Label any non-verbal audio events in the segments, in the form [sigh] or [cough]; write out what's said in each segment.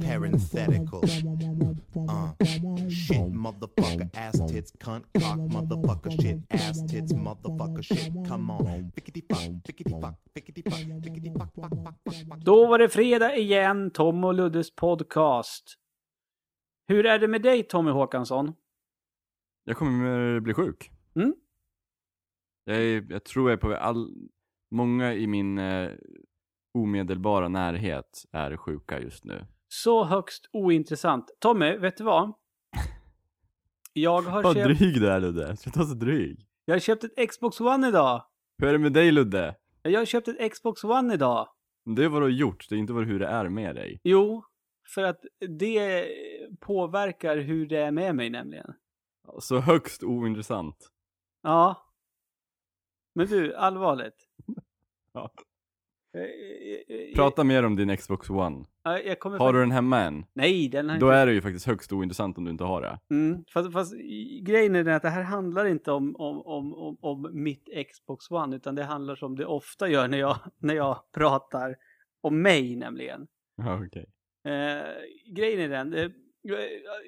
Parenthetical. Uh. Shit, motherfucker, ass tits, cunt, cock, motherfucker, shit, ass tits, motherfucker, shit. Come on. Fickety fuck, fickety fuck, fickety fuck, fickety fuck, fuck, fuck, fuck, fuck. Då var det fredag igen, Tom och Luddes podcast. Hur är det med dig Tommy Håkansson? Jag kommer bli sjuk. Mm? Jag, är, jag tror jag är på. All, många i min eh, omedelbara närhet är sjuka just nu. Så högst ointressant. Tommy, vet du vad? Jag har, Vad köpt, dryg du är Ludde. Sluta vara så dryg. jag har köpt ett Xbox One idag. Hur är det med dig Ludde? Jag har köpt ett Xbox One idag. Det är vad du har gjort, det är inte vad hur det är med dig. Jo, för att det påverkar hur det är med mig nämligen. Så högst ointressant. Ja. Men du, allvarligt. [laughs] Ja. Eh, eh, eh, Prata mer om din Xbox One. Ja, Jag kommer Har du den hemma än? Nej, den har Då inte... är det ju faktiskt högst ointressant om du inte har det. Mm, fast, fast grejen är den att det här handlar inte om, om, om, om, om mitt Xbox One, utan det handlar som det ofta gör när jag, när jag pratar om mig nämligen. [laughs] Ja, okej. Eh, grejen är den, eh,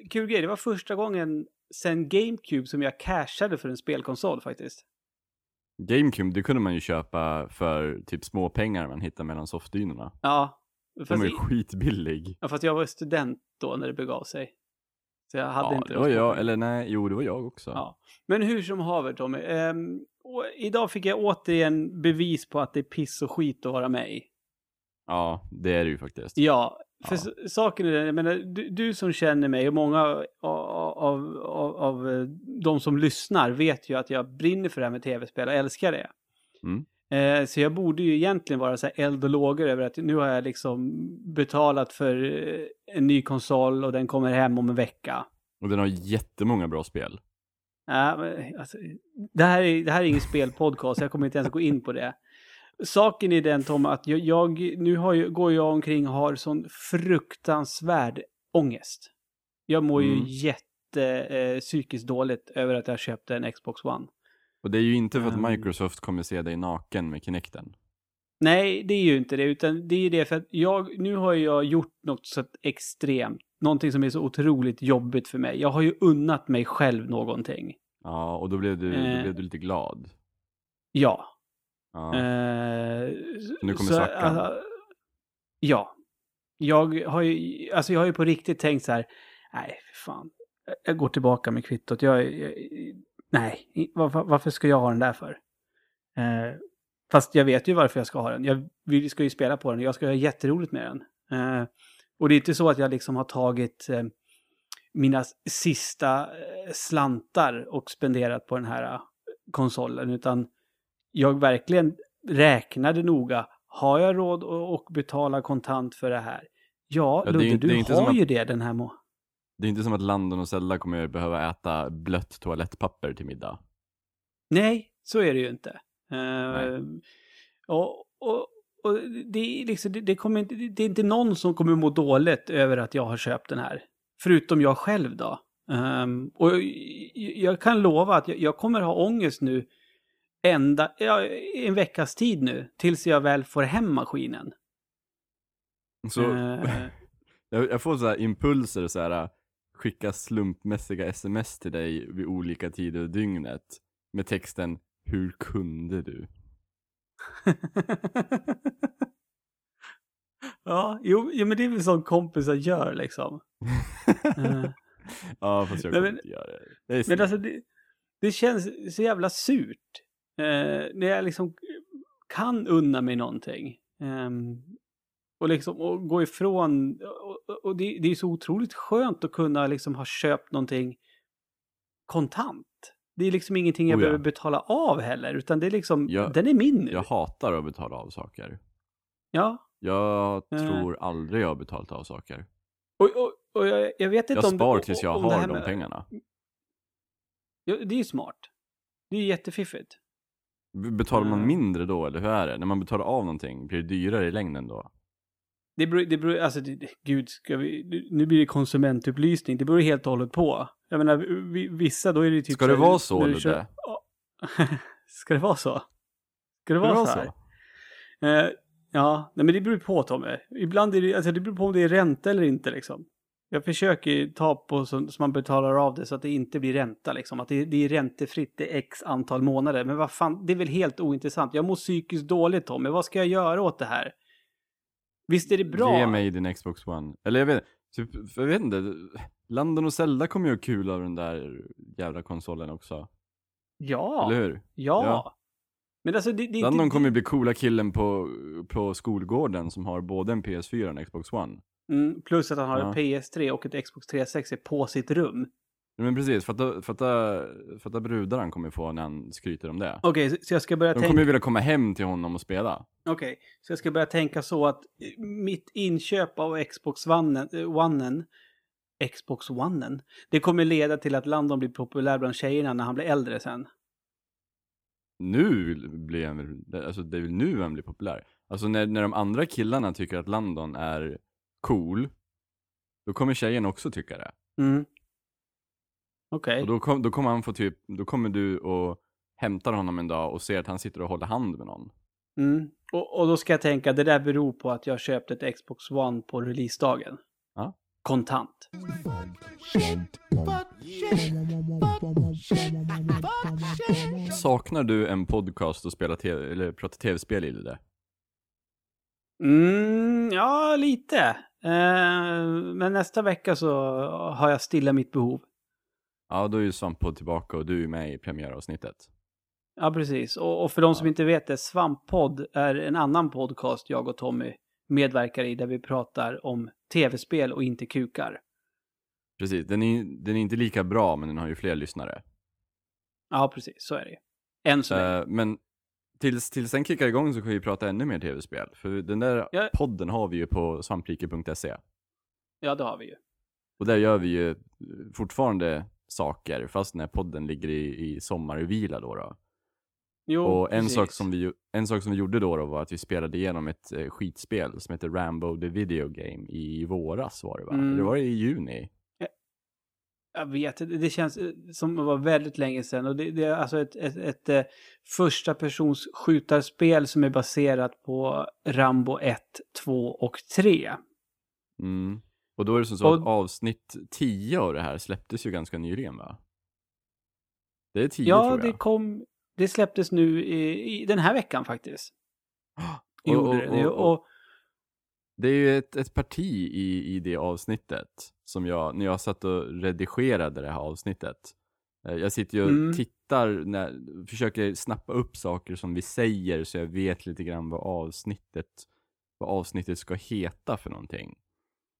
kul grej, det var första gången sen GameCube som jag cashade för en spelkonsol faktiskt. GameCube, det kunde man ju köpa för typ små pengar man hittar mellan soffdynorna. Ja, Den var ju i- skitbillig. ja, fast jag var student då när det begav sig. Så jag hade Ja, inte det de var jag, eller nej, jo det var jag också. Ja. Men hur som haver Tommy. och idag fick jag återigen bevis på att det är piss och skit att vara mig. Ja, det är det ju faktiskt. Ja, för Ja. saken är den, jag menar, du, du som känner mig och många av, av, av, av eh, de som lyssnar vet ju att jag brinner för det här med tv-spel och älskar det. Mm. Eh, så jag borde ju egentligen vara så här eld och lågor över att nu har jag liksom betalat för eh, en ny konsol och den kommer hem om en vecka. Och den har jättemånga bra spel. Ja, men, alltså, det, här är, det här är ingen spelpodcast, jag kommer inte ens gå in på det. Saken är den Tom, att jag, jag nu ju, går jag omkring och har sån fruktansvärd ångest. Jag mår ju Mm. jätte eh, psykiskt dåligt över att jag köpte en Xbox One. Och det är ju inte för att Ehm. Microsoft kommer se dig naken med Kinecten. Nej, det är ju inte det, utan det är ju det för att jag, nu har jag gjort något så extremt, någonting som är så otroligt jobbigt för mig. Jag har ju unnat mig själv någonting. Ja, och då blev du, Eh. då blev du lite glad. Ja, Ja. Eh, nu kommer svackan. alltså, ja. Jag har ju, alltså jag har ju på riktigt tänkt så här, nej, fan. Jag går tillbaka med kvittot. Jag, jag, nej, varför, varför ska jag ha den där för? Eh, fast jag vet ju varför jag ska ha den. Jag vill, ska ju spela på den och jag ska ha jätteroligt med den. Eh, och det är inte så att jag liksom har tagit eh, mina sista eh, slantar och spenderat på den här eh, konsolen, utan jag verkligen räknade noga. Har jag råd att betala kontant för det här? Ja, Ja, Ludde, du har ju det den här må. Det är inte som att Landon och Zelda kommer behöva äta blött toalettpapper till middag. Nej, så är det ju inte. Nej. och, och, och det, är liksom, det, det, kommer inte, det är inte någon som kommer må dåligt över att jag har köpt den här. Förutom jag själv då. Ehm, och jag, jag kan lova att jag, jag kommer ha ångest nu ända, ja, en veckas tid nu. Tills jag väl får hem maskinen. Så Eh, [laughs] jag, jag får så här impulser så här skicka slumpmässiga sms till dig vid olika tider av dygnet med texten Hur kunde du? [laughs] ja, jo, jo, men det är väl sånt kompisar gör liksom. Eh, [laughs] ja, fast jag kommer inte göra det. det Men alltså det, det känns så jävla surt. Eh, när jag liksom kan unna mig någonting. Ehm, och liksom och gå ifrån. Och, och- det, det är så otroligt skönt att kunna liksom ha köpt någonting kontant. Det är liksom ingenting jag Oh ja. behöver betala av heller, utan det är liksom, Jag- den är min nu. Jag hatar att betala av saker. Ja. Jag Eh. tror aldrig jag har betalat av saker. Och, och, och jag, jag vet inte Jag om... spar det- tills jag om har här de med- pengarna. Ja, det är ju smart. Det är jättefiffigt. Betalar man Mm. mindre då, eller hur är det? När man betalar av någonting, blir det dyrare i längden då? Det beror, det beror alltså, det, det- gud, ska vi, nu blir det konsumentupplysning. Det beror helt och hållet på. Jag menar, vi- vissa då är det typ Ska det här, vara så, Ludde? kör-. [laughs] Ska det vara så? Ska det det vara vara så här? Eh, ja, nej men det beror på Tommy. Ibland är det, alltså det beror på om det är ränta eller inte liksom. Jag försöker ta på så, så man betalar av det så att det inte blir ränta liksom. Att det, det är räntefritt i x antal månader. Men vad fan, det är väl helt ointressant. Jag mår psykiskt dåligt Tommy. Vad ska jag göra åt det här? Visst är det bra? Ge mig din Xbox One. Eller jag vet, typ, jag vet inte. London och Zelda kommer ju ha kul av den där jävla konsolen också. Ja, Eller hur? ja. Ja. Men alltså det, det är London inte... kommer ju bli coola killen på, på skolgården som har både en PS4 och en Xbox One. Mm, plus att han har Ja. en PS3 och ett Xbox 360 på sitt rum. Men precis, fatta, fatta, fatta brudar han kommer få när han skryter om det. Okej, så- jag ska börja De tänka... kommer ju vilja komma hem till honom och spela. Okej, så jag ska börja tänka så att eh, mitt inköp av Xbox One, eh, One Xbox One det kommer leda till att Landon blir populär bland tjejerna när han blir äldre sen. Nu blir han alltså det är väl nu han blir populär. Alltså när, när de andra killarna tycker att London är cool, då kommer tjejen också tycka det. Mm. Okej. Och då, kom, då kommer han få typ, då kommer du och hämtar honom en dag och ser att han sitter och håller hand med någon. Mm. Och, och då ska jag tänka, det där beror på att jag köpte ett Xbox One på releasedagen. Ja. Kontant. Saknar du en podcast och spela tv, eller prata tv-spel i det? Mm, ja, lite. Eh, men nästa vecka så har jag stilla mitt behov. Ja, då är ju Svamppodd tillbaka och du är med i premiäravsnittet. Ja, precis. Och, och för de som Ja. inte vet det, Svamppodd är en annan podcast jag och Tommy medverkar i där vi pratar om tv-spel och inte kukar. Precis, den är, den är inte lika bra men den har ju fler lyssnare. Ja, precis. Så är det ju. Än så länge. Eh, men tills, tills den kickar igång så kan vi prata ännu mer tv-spel. För den där Ja. podden har vi ju på svamprike.se. Ja, det har vi ju. Och där gör vi ju fortfarande saker fast när podden ligger i, i sommarvila då. då. Jo, och en precis. sak, som vi, en sak som vi gjorde då, då var att vi spelade igenom ett eh, skitspel som heter Rambo the Video Game i våras var det va? Mm. Det var i juni. Jag vet, det, känns eh, som det var väldigt länge sedan. Och det, det är alltså ett, ett, ett, eh, första persons skjutarspel som är baserat på Rambo 1, 2 och 3. Mm. Och då är det som så att Och- avsnitt 10 av det här släpptes ju ganska nyligen va? Det är 10 Ja, tror jag. det kom... Det släpptes nu i, i den här veckan faktiskt. Och- [gasps] Gjorde och- det. och- och, Det är ju ett, ett parti i, i det avsnittet som jag, när jag satt och redigerade det här avsnittet. Eh, Jag sitter ju och Mm. tittar, när, försöker snappa upp saker som vi säger så jag vet lite grann vad avsnittet, vad avsnittet ska heta för någonting.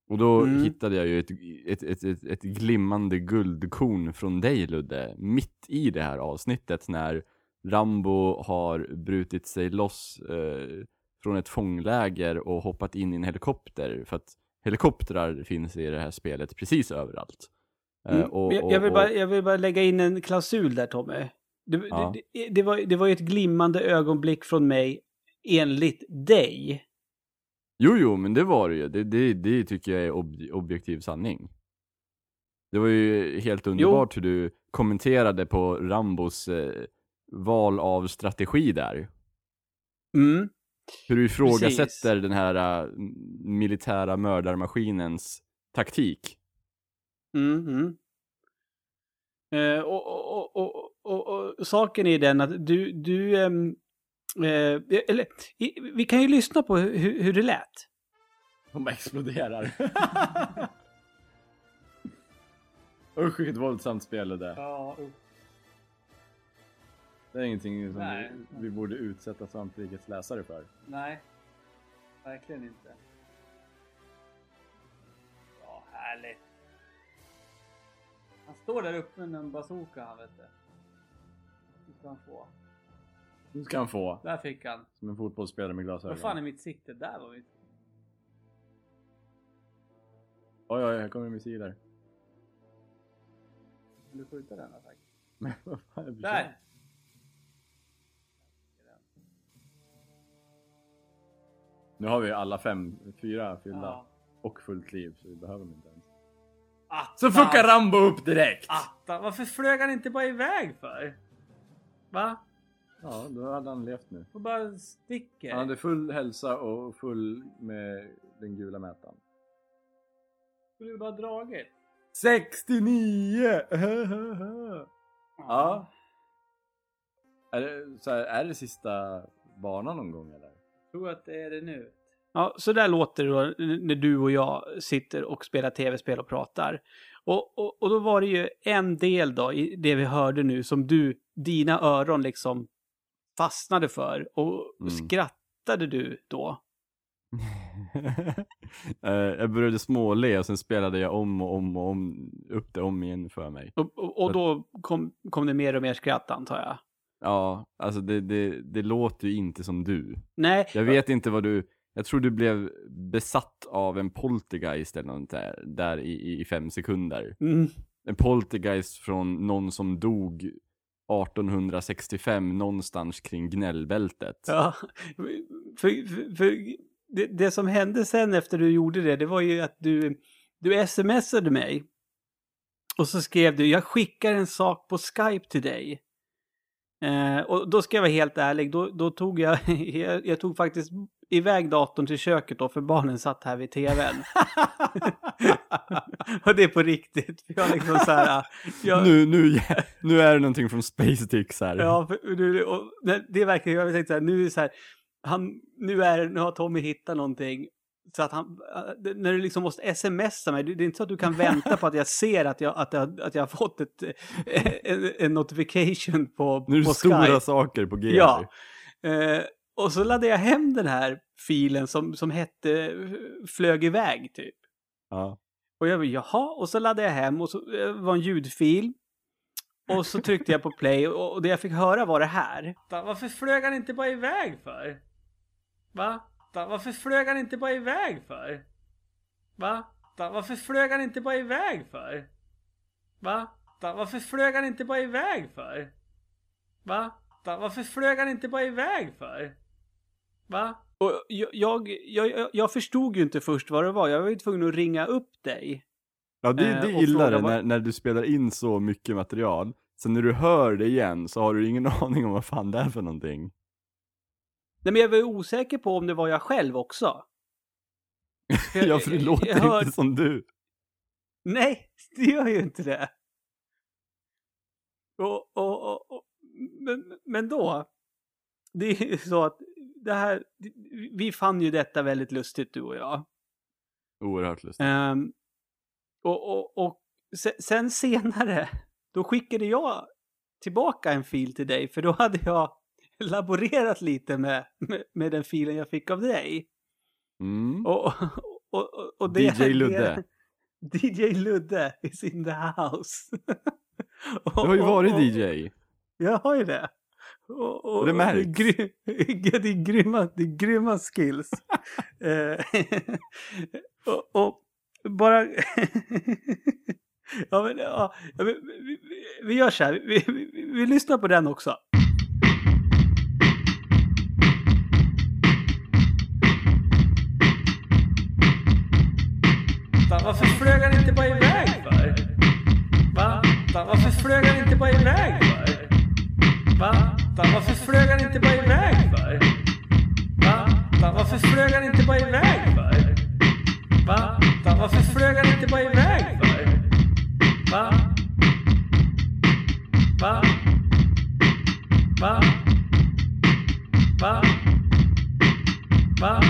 Och då Mm. hittade jag ju ett, ett, ett, ett, ett glimmande guldkorn från dig Ludde, mitt i det här avsnittet när Rambo har brutit sig loss eh, från ett fångläger och hoppat in i en helikopter. För att helikoptrar finns i det här spelet precis överallt. Eh, mm, och- jag, jag, vill och- bara, jag vill bara lägga in en klausul där Tommy. Det, Ja. det, det, det, var, det var ju ett glimmande ögonblick från mig enligt dig. Jo, jo, men det var det ju. Det, det, det tycker jag är ob- objektiv sanning. Det var ju helt underbart hur du kommenterade på Rambos eh, val av strategi där. Mm. Hur du ifrågasätter Precis. den här eh, militära mördarmaskinens taktik. Mm, mm. Eh, och, och, och, och, saken är den att du, du ehm, eh, eller i, vi kan ju lyssna på hur, hur det lät. De exploderar. [laughs] Usch vilket våldsamt spel det där. Ja, Det är ingenting som Nej. vi, vi borde utsätta Svamprikets läsare för. nej, verkligen inte. Ja, härligt. Han står där uppe med en bazooka han vet du. Det ska han få. Nu ska han få. Där fick han. Som en fotbollsspelare med glasögon. Vad fan är mitt sikte? Där var mitt. Oj, oj, här kommer missiler. Vill du skjuta den attack? [laughs] Men vad fan, jag försöker. Där! Nu har vi alla fem, fyra fyllda. Ja. Och fullt liv, så vi behöver dem inte ens. Atta. Så fuckar Rambo upp direkt! Atta, varför flög han inte bara iväg för? Va? Ja, då hade han levt nu. Och bara sticker? Han hade full hälsa och full med den gula mätaren. Skulle du bara dragit? 69! ja. Är det, så här, är det sista banan någon gång eller? tror att det är det nu. Ja, så där låter det då när du och jag sitter och spelar tv-spel och pratar. Och, och, och då var det ju en del då i det vi hörde nu som du, dina öron liksom fastnade för. Och Mm. skrattade du då? [laughs] Eh, jag började småle och sen spelade jag om och om och om upp det om igen för mig. Och, och, och då kom, kom det mer och mer skratt antar jag. Ja, alltså det, det, det låter ju inte som du. Nej, Jag vet inte vad du... Jag tror du blev besatt av en poltergeist eller något där, där i, i- i fem sekunder. mm, En poltergeist från någon som dog 1865 någonstans kring gnällbältet. Ja, för, för, för det, det som hände sen efter du gjorde det, det var ju att du, du smsade mig. Och så skrev du, jag skickar en sak på Skype till dig. Eh, och då ska jag vara helt ärlig, då, då tog jag, [laughs] jag, jag tog faktiskt iväg datorn till köket då, för barnen satt här vid tvn. [laughs] och det är på riktigt. För jag liksom så här, jag, Nu, nu, nu är det någonting från Space Tix här. Ja, för, och, det är verkligen, jag tänkte så här, nu är så här, han, nu, är, nu har Tommy hittat någonting. Så att han, äh, när du liksom måste smsa mig, det är inte så att du kan vänta på att jag ser att jag, att jag, att jag har fått ett, eh, en, en notification på, nu är på det stora Skype. saker på G. Ja. Eh, och så laddade jag hem den här filen som, som hette eh, Flög iväg typ. ja. Och jag bara, jaha, och så laddade jag hem och så eh, det var en ljudfil. Och så tryckte jag på play och, och det jag fick höra var det här. Varför flög han inte bara iväg för? Va? Varför flög han inte bara iväg för? Va? Varför flög han inte bara iväg för? Va? Varför flög han inte bara iväg för? Va? Varför flög han inte bara iväg för? Va? Och jag, jag, jag, jag förstod ju inte först vad det var. Jag var ju tvungen att ringa upp dig. Ja, det, Eh, det och gillar det när, när du spelar in så mycket material. Sen när du hör det igen så har du ingen [laughs] aning om vad fan det är för någonting. Nej, men jag var ju osäker på om det var jag själv också. [laughs] För jag- ja, för det jag- låter jag hör- inte som du. Nej, det gör ju inte det. Och, och, och, och, men, men då, det är ju så att det här, vi fann ju detta väldigt lustigt du och jag. Oerhört lustigt. Ehm, och, och, och se- sen senare, då skickade jag tillbaka en fil till dig, för då hade jag [laughs] laborerat lite med, med, med den filen jag fick av dig. Mm. Och, och, och, och det, DJ Ludde. [laughs] Det, DJ Ludde is in the house. [laughs] Du har ju varit DJ. Jag har ju det. Och, och, Och det märks. [laughs] är gry- ja, det, är grymma, det är grymma skills. [laughs] Eh, [laughs] och, och bara... ja, men, ja, vi, vi, vi, vi gör så här. Vi, vi, vi, vi lyssnar på den också. Varför flög han inte bara iväg för? Va? Varför flög han inte bara iväg för? Va? Varför flög han inte bara iväg för? Va? Varför flög han inte bara iväg för? Va? Varför flög han inte bara iväg för? Va? Va? Va? Va? Va?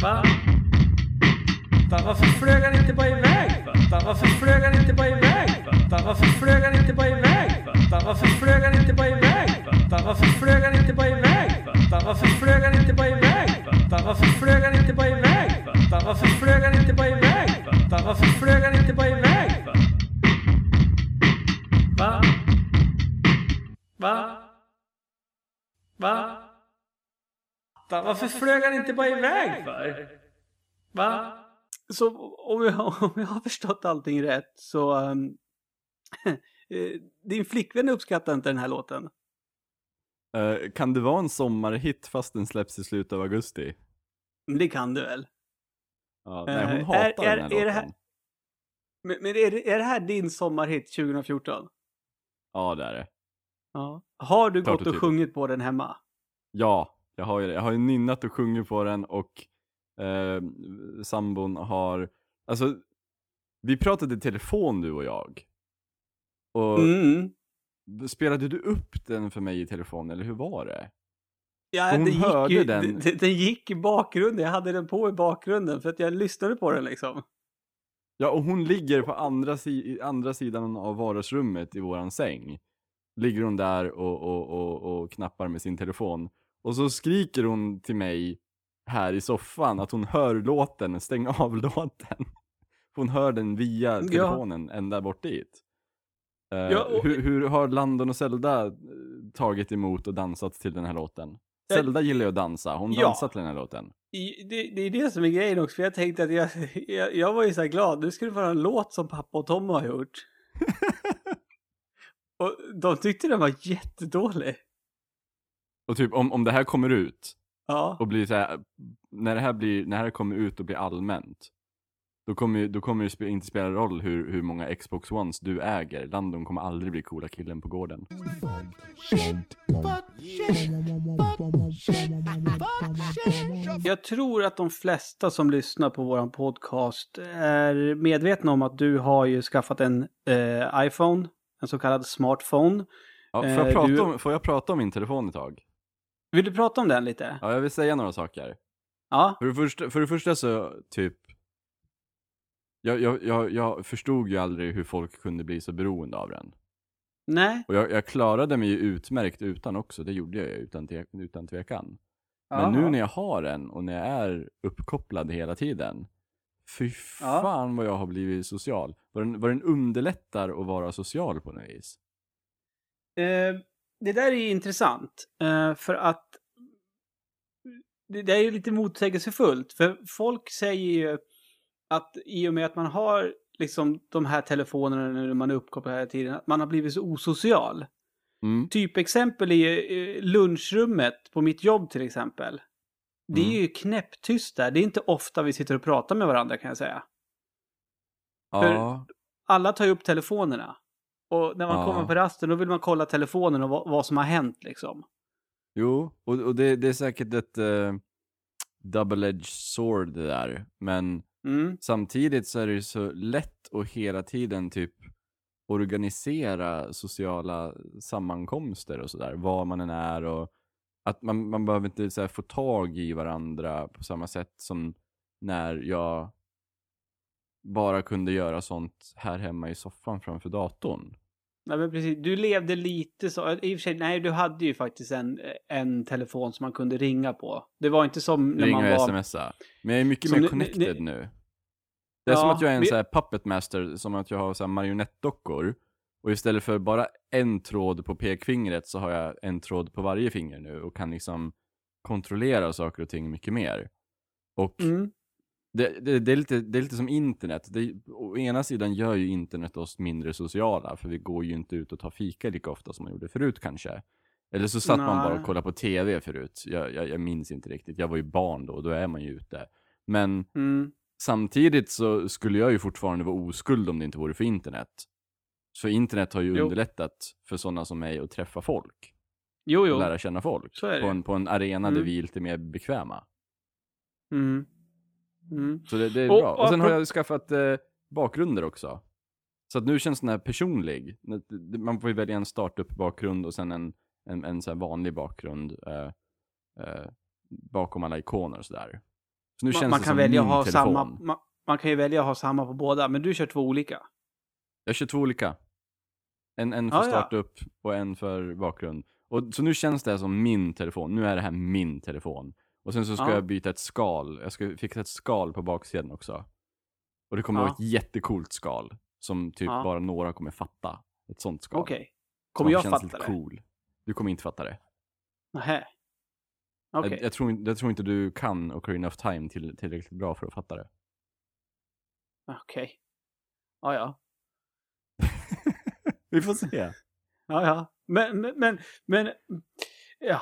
Va? Varför flög han inte bara iväg för? Varför flög han inte bara iväg för? Varför flög han inte bara iväg? Varför flög han inte bara iväg? Varför flög han inte bara iväg? Varför flög han inte bara iväg? Varför flög han inte bara iväg? Varför flög han inte bara iväg? Varför flög han inte bara iväg? Va? Va? Va? Varför flög han inte bara iväg? Va? Så om jag, om jag har förstått allting rätt så... Um, din flickvän uppskattar inte den här låten. Eh, kan det vara en sommarhit fast den släpps i slutet av augusti? Men Det kan du väl? Ja, nej, hon Eh, hatar är- den här är låten. det här- Men, men är, det, är det här din sommarhit 2014? Ja, det är det. Ja. Har du Klart gått och och sjungit på den hemma? Ja, jag har ju det. Jag har ju nynnat och sjungit på den och eh, sambon har, alltså, vi pratade i telefon du och jag. Och Mm. spelade du upp den för mig i telefon, eller hur var det? Ja, Hon det gick hörde ju, den. Den, den gick i bakgrunden. Jag hade den på i bakgrunden för att jag lyssnade på den liksom. Ja, och hon ligger på andra, si andra sidan av vardagsrummet i våran säng. Ligger hon där och, och, och, och knappar med sin telefon. Och så skriker hon till mig här i soffan att hon hör låten, stäng av [laughs] låten. Hon hör den via Ja. telefonen ända bort dit. Eh, Ja, och- hur, hur har Landon och Zelda eh, tagit emot och dansat till den här låten? Jag- Zelda gillar ju att dansa, hon Ja. dansar till den här låten. I, det, det är det som är grejen också, för jag tänkte att jag, [laughs] jag, jag var ju så här glad. Nu skulle det vara en låt som pappa och Tom har gjort. [laughs] och de tyckte den var jättedålig. Och typ om, om det här kommer ut, Ja. och blir så här, när det här blir, när det här kommer ut och blir allmänt, då kommer, ju- då kommer det inte spela roll hur, hur många Xbox Ones du äger. Landon kommer aldrig bli coola killen på gården. Jag tror att de flesta som lyssnar på våran podcast är medvetna om att du har ju skaffat en eh, iPhone, en så kallad smartphone. Ja, får, Eh, jag prata du- om, får jag prata om min telefon ett tag? Vill du prata om den lite? Ja, jag vill säga några saker. Ja. För det första, för det första så, typ, jag, jag, jag, jag förstod ju aldrig hur folk kunde bli så beroende av den. Nej. Och jag, jag klarade mig ju utmärkt utan också, det gjorde jag ju utan, te, utan tvekan. Men Jaha. nu när jag har den och när jag är uppkopplad hela tiden. Fy Ja. fan vad jag har blivit social. Vad den, vad den underlättar att vara social på något vis. Eh, det där är ju intressant. Eh, för att det, det är ju lite motsägelsefullt. För folk säger ju att i och med att man har liksom de här telefonerna när man är uppkopplad hela tiden, att man har blivit så osocial. Mm. Typexempel är ju eh, lunchrummet på mitt jobb till exempel. Det är Mm. ju knäpptyst där. Det är inte ofta vi sitter och pratar med varandra kan jag säga. Ja, Alla tar ju upp telefonerna. Och när man Ja. kommer på rasten då vill man kolla telefonen och vad, vad som har hänt liksom. jo, och, och det, det är säkert ett uh, double-edged sword det där. Men Mm. samtidigt så är det ju så lätt att hela tiden typ organisera sociala sammankomster och sådär, var man än är och att man, man behöver inte så här, få tag i varandra på samma sätt som när jag bara kunde göra sånt här hemma i soffan framför datorn. Nej, men precis. Du levde lite så. I och för sig, nej, du hade ju faktiskt en, en telefon som man kunde ringa på. Det var inte som när Ringa man och var... smsa. Men jag är mycket Så mer ni- connected ni- nu. Det är som Ja, att jag är en vi- så här puppet master, som att jag har så här marionettdockor. Och istället för bara en tråd på pekfingret så har jag en tråd på varje finger nu och kan liksom kontrollera saker och ting mycket mer. Och Mm. Det, det, det, är lite, det är lite som internet. Det, å ena sidan gör ju internet oss mindre sociala, för vi går ju inte ut och tar fika lika ofta som man gjorde förut kanske. Eller så satt man bara Nej. och kollade på tv förut. Jag, jag, jag minns inte riktigt. Jag var ju barn då, och då är man ju ute. Men Mm. samtidigt så skulle jag ju fortfarande vara oskuld om det inte vore för internet. Så internet har ju Jo. underlättat för sådana som mig att träffa folk. Jo, jo. lära känna folk. På en, på en arena där Mm. vi är lite mer bekväma. Mm. Mm. Så det, det är Och- bra. Och sen har jag skaffat eh, bakgrunder också. Så att nu känns den här personlig. Man får ju välja en startup-bakgrund och sen en, en, en så vanlig bakgrund eh, eh, bakom alla ikoner och sådär. Så nu Man, känns man det kan som välja min ha telefon. samma... Man, man kan ju välja att ha samma på båda, men du kör två olika. Jag kör två olika. En, en för Ah, ja. startup och en för bakgrund. Och, så nu känns det här som min telefon. Nu är det här min telefon. Och sen så ska Ja. jag byta ett skal. Jag ska fixa ett skal på baksidan också. Och det kommer Ja. vara ett jättekult skal. Som typ Ja. bara några kommer fatta. Ett sånt skal. Okej. Som Kommer jag fatta det? cool. Du kommer inte fatta det. Nähä. Okej. Jag, jag, tror, inte- jag tror inte du kan Ocarina of Time till, tillräckligt bra för att fatta det. Okej. Ja, ja. [laughs] Vi får se. Ja, ja. Men, men, men, men ja.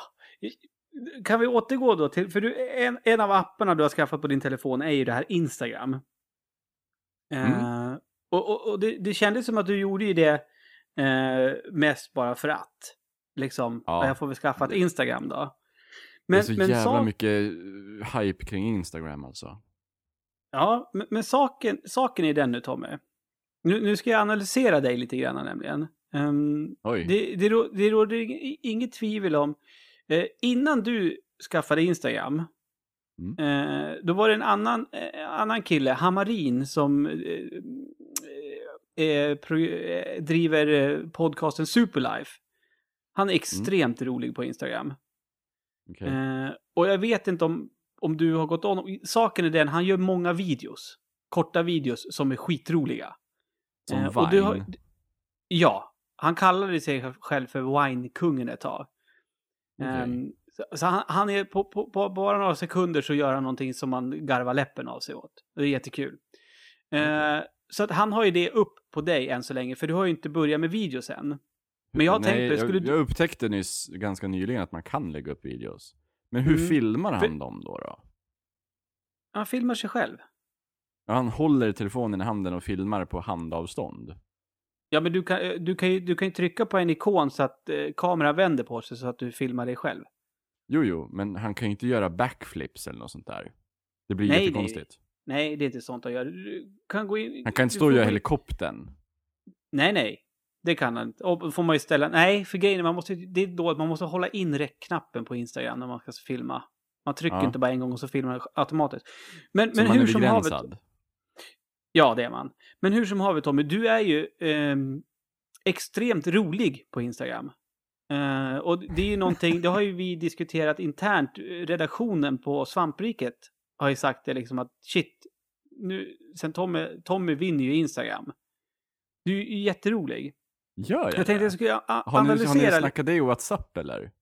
Kan vi återgå då till, för du, en, en av apparna du har skaffat på din telefon är ju det här Instagram. Eh, och och, och det, det kändes som att du gjorde ju det eh, mest bara för att. Liksom, Ja. jag får väl skaffa ett Instagram då. det är så jävla sak- mycket eh, hype kring Instagram alltså. Ja, men, men saken, saken är den nu Tommy. Nu, nu ska jag analysera dig lite grann nämligen. Oj. det, det, det råder ing- inget tvivel om, eh, innan du skaffade Instagram, Mm. eh, då var det en annan, eh, annan kille, Hamarin, som eh, eh, eh, driver podcasten Superlife. Han är extremt rolig på Instagram. Eh, och jag vet inte om, om du har gått on. Saken är den, han gör många videos. Korta videos som är skitroliga. Som Vine. och du har- ja, han kallade sig själv för Wine-kungen ett tag. Okej. Ehm, så så han, han är på, på, på bara några sekunder så gör han någonting som man garvar läppen av sig åt. Det är jättekul. Eh, så att han har ju det upp på dig än så länge, för du har ju inte börjat med videos än. Men jag Nej, tänkte, skulle jag, jag upptäckte nyss ganska nyligen att man kan lägga upp videos. Men hur Mm. filmar han För- dem då? då? Han filmar sig själv. Ja, han håller telefonen i handen och filmar på handavstånd. Ja, men du kan, eh, du kan, ju, du kan ju trycka på en ikon så att eh, kameran vänder på sig så att du filmar dig själv. Jo, jo, men han kan ju inte göra backflips eller något sånt där. Det blir Nej, jättekonstigt. Nej, det är inte sånt att göra. Du kan gå in... Han kan inte du stå och göra in- helikoptern. Nej, nej. Det kan han inte. Och får man ju ställa... Nej, för grejen är man måste, det är då att man måste hålla in räckknappen på Instagram när man ska filma. Man trycker Ja. inte bara en gång och så filmar automatiskt. Men, Så men hur som havet... Ja, det är man. Men hur som havet, Tommy, du är ju ehm, extremt rolig på Instagram. Eh, och det är ju någonting, det har ju vi diskuterat internt. Redaktionen på Svampriket har ju sagt det liksom att shit, nu, sen Tommy, Tommy vinner ju Instagram. Du är ju jätterolig. Gör jag, Jag tänkte jag skulle Har ni, har ni snackat det i WhatsApp eller?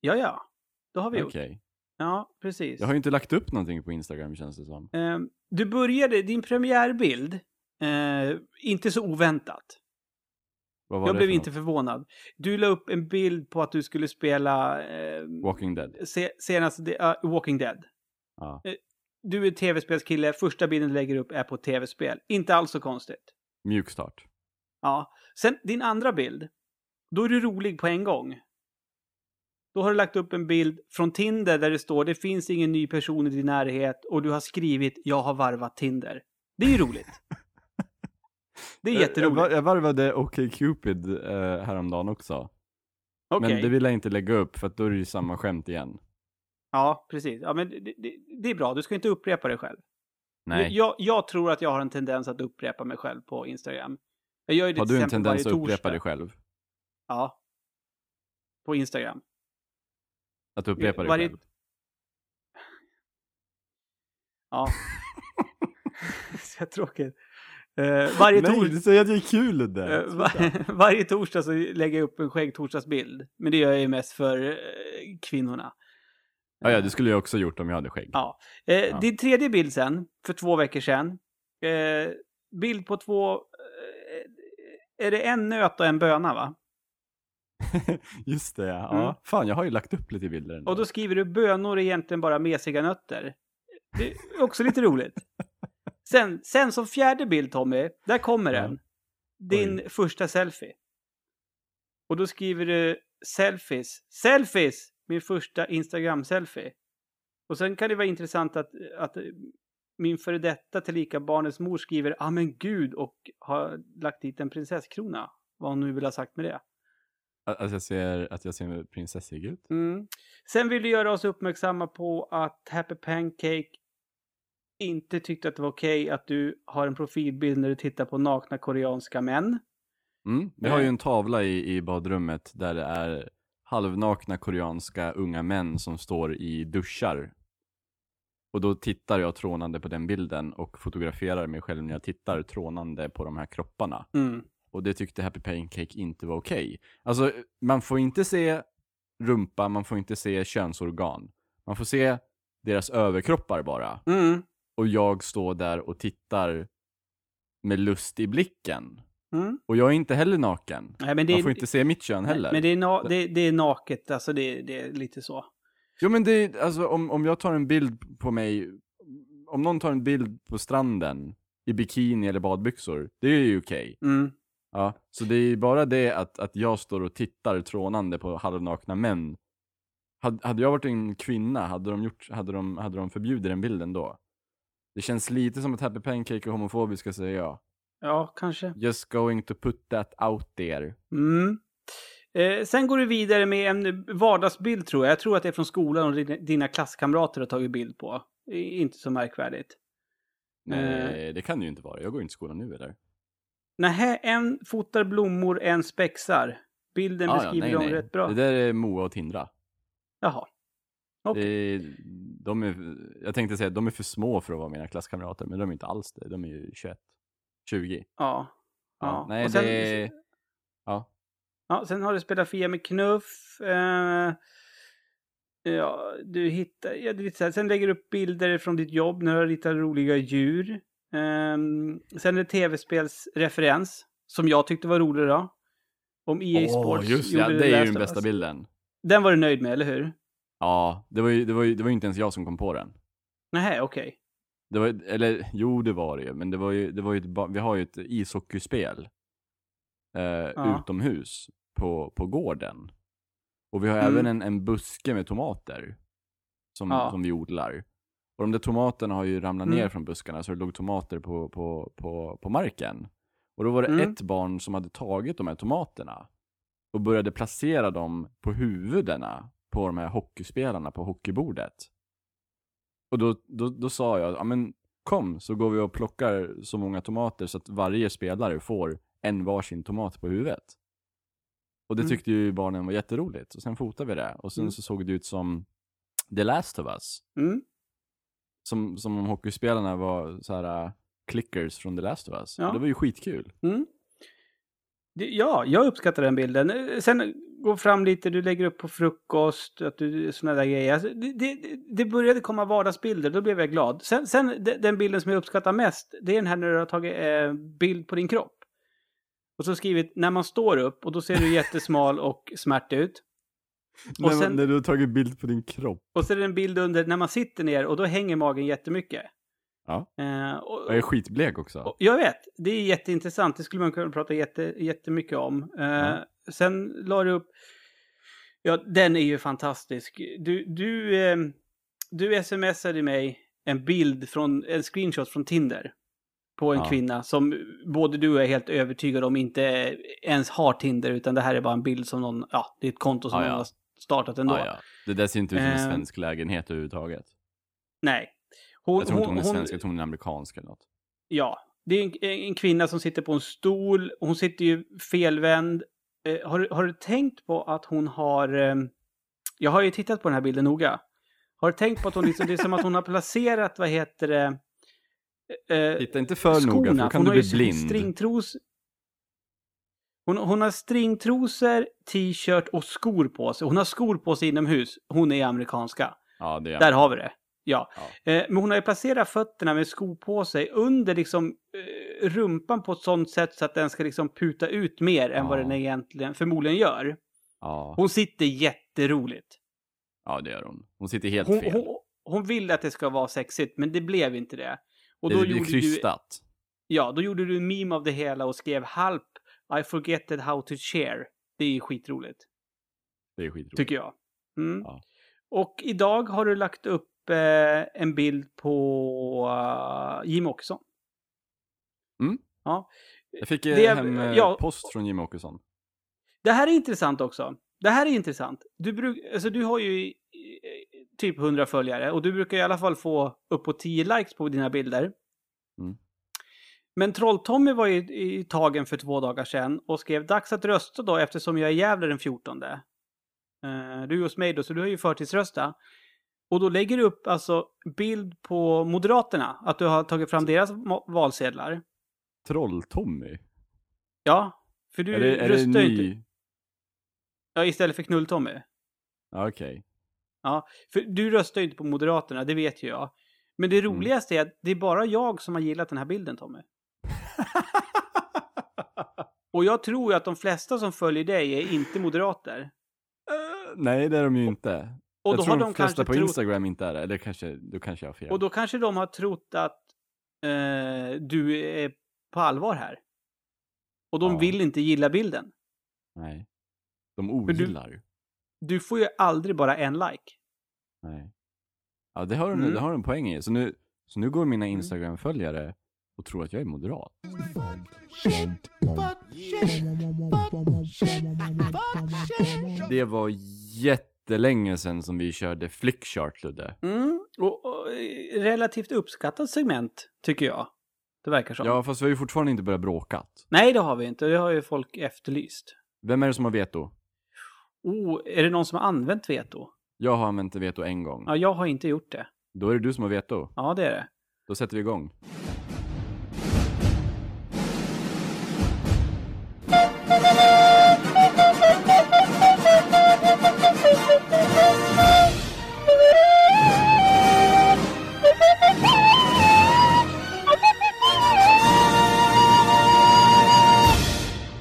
Ja, ja. Det har vi Okej. gjort. Ja, precis. Jag har ju inte lagt upp någonting på Instagram känns det som. Eh, du började, din premiärbild, eh, inte så oväntat. Vad var Jag blev för inte något? förvånad. Du la upp en bild på att du skulle spela eh, Walking Dead. se, senast uh, Walking Dead. Ja. Du är tv-spelskille, första bilden du lägger upp är på tv-spel. Inte alls så konstigt. Mjukstart. Ja. Sen din andra bild, då är du rolig på en gång. Då har du lagt upp en bild från Tinder där det står det finns ingen ny person i din närhet och du har skrivit jag har varvat Tinder. Det är ju roligt. Det är [laughs] Jag, jätteroligt. var- jag varvade OkCupid eh, häromdagen också. Okej. Men det vill jag inte lägga upp för att då är det ju samma skämt igen. Ja, precis. Ja, men det, det, det är bra. Du ska inte upprepa dig själv. Nej. Jag, jag tror att jag har en tendens att upprepa mig själv på Instagram. Jag gör ju det Har du en tendens att upprepa dig själv? Ja. På Instagram. Att upprepa dig Varje- själv? Ja. [laughs] så tråkigt. Uh, varje, Nej, tors- du säger att jag är kul Ludde! eh, var- [laughs] varje torsdag så lägger jag upp en skäggtorsdagsbild. Men det gör jag ju mest för eh, kvinnorna. Ja, ja, det skulle jag också gjort om jag hade skägg. Ja. Ja. Din tredje bild sen, för två veckor sedan. Bild på två... Är det en nöt och en böna va? [laughs] Just det, ja. Mm. Fan, jag har ju lagt upp lite bilder ändå. Och då skriver du bönor är egentligen bara mesiga nötter. Det är också lite roligt. [laughs] Sen, sen som fjärde bild Tommy, där kommer den. Din Oj. första selfie. Och då skriver du selfies. Selfies! Min första Instagram-selfie. Och sen kan det vara intressant att, att min före detta tillika barnets mor skriver ah men gud och har lagt dit en prinsesskrona. Vad hon nu vill ha sagt med det. Att jag ser, att jag ser prinsessig ut? Mm. Sen vill du göra oss uppmärksamma på att Happy Pancake inte tyckte att det var okej att du har en profilbild när du tittar på nakna koreanska män. Mm. Vi har ju Eh. en tavla i, i badrummet där det är halvnakna koreanska unga män som står i duschar. Och då tittar jag trånande på den bilden och fotograferar mig själv när jag tittar trånande på de här kropparna. Mm. Och det tyckte Happy Pancake inte var okej. Alltså, man får inte se rumpa, man får inte se könsorgan. Man får se deras överkroppar bara. Mm. Och jag står där och tittar med lust i blicken. Mm. Och jag är inte heller naken. Nej, men det Man är, får inte se mitt kön heller. Men det är, na, det, det är naket, alltså det, det är lite så. Jo men det är, alltså om, om jag tar en bild på mig, om någon tar en bild på stranden i bikini eller badbyxor, det är ju okej. Mm. Ja, så det är bara det att, att jag står och tittar trånande på halvnakna män. Hade, hade jag varit en kvinna, hade de, gjort, hade, de, hade de förbjudit den bilden då? Det känns lite som att Happy Pancake är homofobiska säger jag. Ja, kanske. Just going to put that out there. Mm. Eh, sen går du vidare med en vardagsbild tror jag. Jag tror att det är från skolan och dina- klasskamrater har tagit bild på. Inte så märkvärdigt. Nej, det kan det ju inte vara. Jag går ju inte i skolan nu eller? Nähä, en fotar blommor, en spexar. Bilden Ah, beskriver dem rätt bra. Det där är Moa och Tindra. Jaha. Det är, de är, jag tänkte säga att de är för små för att vara mina klasskamrater, men de är inte alls det. De är ju 21, 20. Ja. Ja, ja. nej, sen, det. Ja. ja. Sen har du spelat Fia med knuff. Eh, ja, du hittar... Ja, det är lite så här. Sen lägger du upp bilder från ditt jobb när du har ritat roliga djur. Ehm, sen är det tv-spelsreferens. Som jag tyckte var rolig då. Om EA Sports just ja, gjorde det är ju den bästa Us. bilden. Den var du nöjd med, eller hur? Ja, det var ju, det var ju, det var inte ens jag som kom på den. Nej, okej. Det var, eller jo, det var det ju, men det var ju, det var ju ett, vi har ju ett ishockeyspel eh, Ja. utomhus på, på gården. Och vi har Mm. även en, en buske med tomater som, Ja. som vi odlar. Och de där tomaterna har ju ramlat Mm. ner från buskarna så det låg tomater på, på, på, på marken. Och då var det Mm. ett barn som hade tagit de här tomaterna och började placera dem på huvudena på de här hockeyspelarna på hockeybordet. Och då, då, då sa jag, ja men kom så går vi och plockar så många tomater så att varje spelare får en varsin tomat på huvudet. Och det Mm. tyckte ju barnen var jätteroligt. Och sen fotade vi det. Och sen Mm. så såg det ut som The Last of Us. Mm. Som, som om hockeyspelarna var så här uh, clickers från The Last of Us. Ja. Det var ju skitkul. Mm. Det, ja, jag uppskattar den bilden. Eh, Sen gå fram lite, du lägger upp på frukost, att du, såna där grejer. Alltså, det, det, det började komma vardagsbilder, då blev jag glad. Sen, sen de- den bilden som jag uppskattar mest, det är den här när du har tagit eh, bild på din kropp. Och så skrivit när man står upp och då ser du jättesmal och smärt ut. När, man- sen- när du har tagit bild på din kropp. Och så är det en bild under när man sitter ner och då hänger magen jättemycket. Ja. Eh, och, Jag är skitblek också. och Jag vet, det är jätteintressant. Det skulle man kunna prata jätte, jättemycket om. Eh, Ja. Sen la du upp... Ja, den är ju fantastisk. Du, du, eh, du smsade mig en bild från, en screenshot från Tinder. På en Ja. kvinna som både du och jag är helt övertygade om inte ens har Tinder, utan det här är bara en bild som någon, ja, det är ett konto som Ja, ja. någon har startat ändå. Ja, ja. Det där ser inte ut som en Eh, svensk lägenhet överhuvudtaget. Nej. Hon, Jag tror inte hon är hon- svensk, jag tror hon är amerikansk eller något. Ja, det är en, en kvinna som sitter på en stol. Hon sitter ju felvänd. Eh, har, du- har du tänkt på att hon har... Eh, jag har ju tittat på den här bilden noga. Har du tänkt på att hon liksom, det är som att hon har placerat, vad heter det, eh, Titta inte för skorna. noga för då kan hon du bli blind. Stringtros... Hon, hon har stringtrosor, t-shirt och skor på sig. Hon har skor på sig inomhus. Hon är amerikanska. Ja, det är Där har vi det. Ja. Ja. Eh, men hon har ju placerat fötterna med skor på sig under liksom eh, rumpan på ett sånt sätt så att den ska liksom puta ut mer än vad den egentligen förmodligen gör. Ja. Hon sitter jätteroligt. ja, det gör hon. Hon sitter helt Hon, fel. hon, hon vill att det ska vara sexigt, men det blev inte det. Och det då blir gjorde, du, krystat. ja, då gjorde du en meme av det hela och skrev Halp, I forgetted how to share. Det är ju skitroligt. Det är skitroligt. tycker jag. Mm. Ja. Och idag har du lagt upp eh, en bild på uh, Jim Åkesson. Jag fick eh, Det hem eh, ja. post från Jim Åkesson. Det här är intressant också. Det här är intressant. Du, bruk, alltså, du har ju typ 100 följare och du brukar i alla fall få upp på 10 likes på dina bilder. Mm. Men Troll-Tommy var ju i tagen för två dagar sedan och skrev dags att rösta då eftersom jag är i Gävle den 14. Uh, du är hos mig då, så du har ju förtidsrösta. Och då lägger du upp alltså bild på Moderaterna, att du har tagit fram deras valsedlar. Troll-Tommy? Ja, för du Är det, röstar ju ny? inte... Ja, istället för Knull-Tommy. Ja, Okej. För du röstar ju inte på Moderaterna, det vet ju jag. Men det Mm. roligaste är att det är bara jag som har gillat den här bilden, Tommy. [laughs] Och jag tror ju att de flesta som följer dig är inte moderater. Eh, nej, det är de ju inte. Och jag då tror har de de flesta kanske på trott, Instagram inte är det. Eller kanske, då kanske jag har fel. och då kanske de har trott att eh, du är på allvar här. Och de Ja. vill inte gilla bilden. Nej. De du- ogillar. Du får ju aldrig bara en like. Nej. Ja, det har, du, Mm. det har du en poäng i. Så nu, så nu går mina Instagram-följare och tror att jag är moderat. Det var jättelänge sedan som vi körde Flickchart, Ludde. Mm. Och, och relativt uppskattat segment, tycker jag. Det verkar som. Ja, fast vi har ju fortfarande inte börjat bråkat. Nej, det har vi inte. Det har ju folk efterlyst. Vem är det som har veto? Oh, är det någon som har använt veto? Jag har använt veto en gång. Ja, jag har inte gjort det. Då är det du som har veto. Ja, det är det. Då sätter vi igång.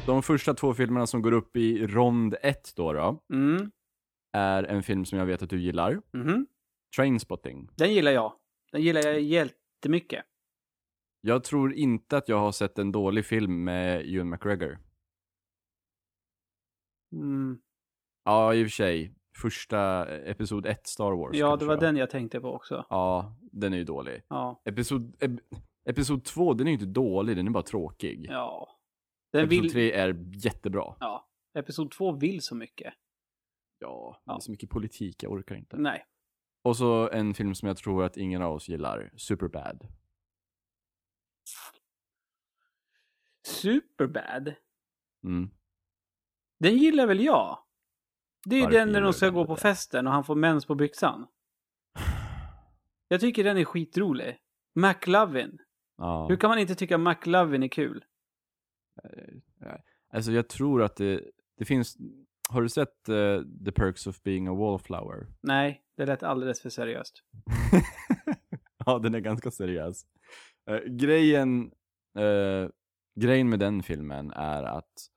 De första två filmerna som går upp i rond 1 då, då Mm. är en film som jag vet att du gillar. Mhm. Trainspotting. Den gillar jag. Den gillar jag jättemycket. Jag tror inte att jag har sett en dålig film med Ewan McGregor. Mm. Ja, i och för sig. Första episod 1 Star Wars. Ja, det var va? den jag tänkte på också. Ja, den är ju dålig. Ja. Episod, ep, episod 2, den är ju inte dålig, den är bara tråkig. Ja. Den episod vill... 3 är jättebra. Ja. Episod två vill så mycket. Ja, det Ja. är så mycket politik, jag orkar inte. Nej. Och så en film som jag tror att ingen av oss gillar, Superbad. Superbad. Mm. Den gillar väl jag? Det är Varför den när de ska gå på festen och han får mens på byxan. Jag tycker den är skitrolig. McLovin. Ja. Hur kan man inte tycka McLovin är kul? Alltså jag tror att det, det finns, har du sett eh, The Perks of Being a Wallflower? Nej, det lät alldeles för seriöst. [laughs] ja, den är ganska seriös. Eh, grejen, eh, grejen med den filmen är att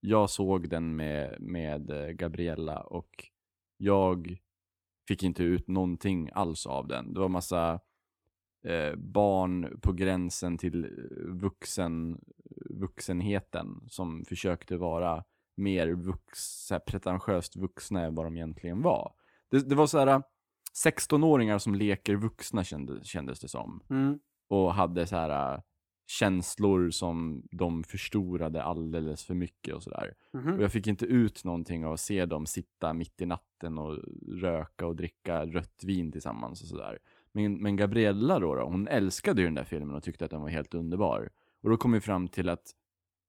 jag såg den med, med eh, Gabriella och jag fick inte ut någonting alls av den. Det var massa eh, barn på gränsen till eh, vuxen, vuxenheten som försökte vara mer vux, så här pretentiöst vuxna än vad de egentligen var. Det, det var så här 16-åringar som leker vuxna kände, kändes det som. Mm. Och hade så här känslor som de förstorade alldeles för mycket och sådär. Mhm. Och jag fick inte ut någonting av att se dem sitta mitt i natten och röka och dricka rött vin tillsammans och sådär. Men, men Gabriella då, då, hon älskade ju den där filmen och tyckte att den var helt underbar. Och då kom vi fram till att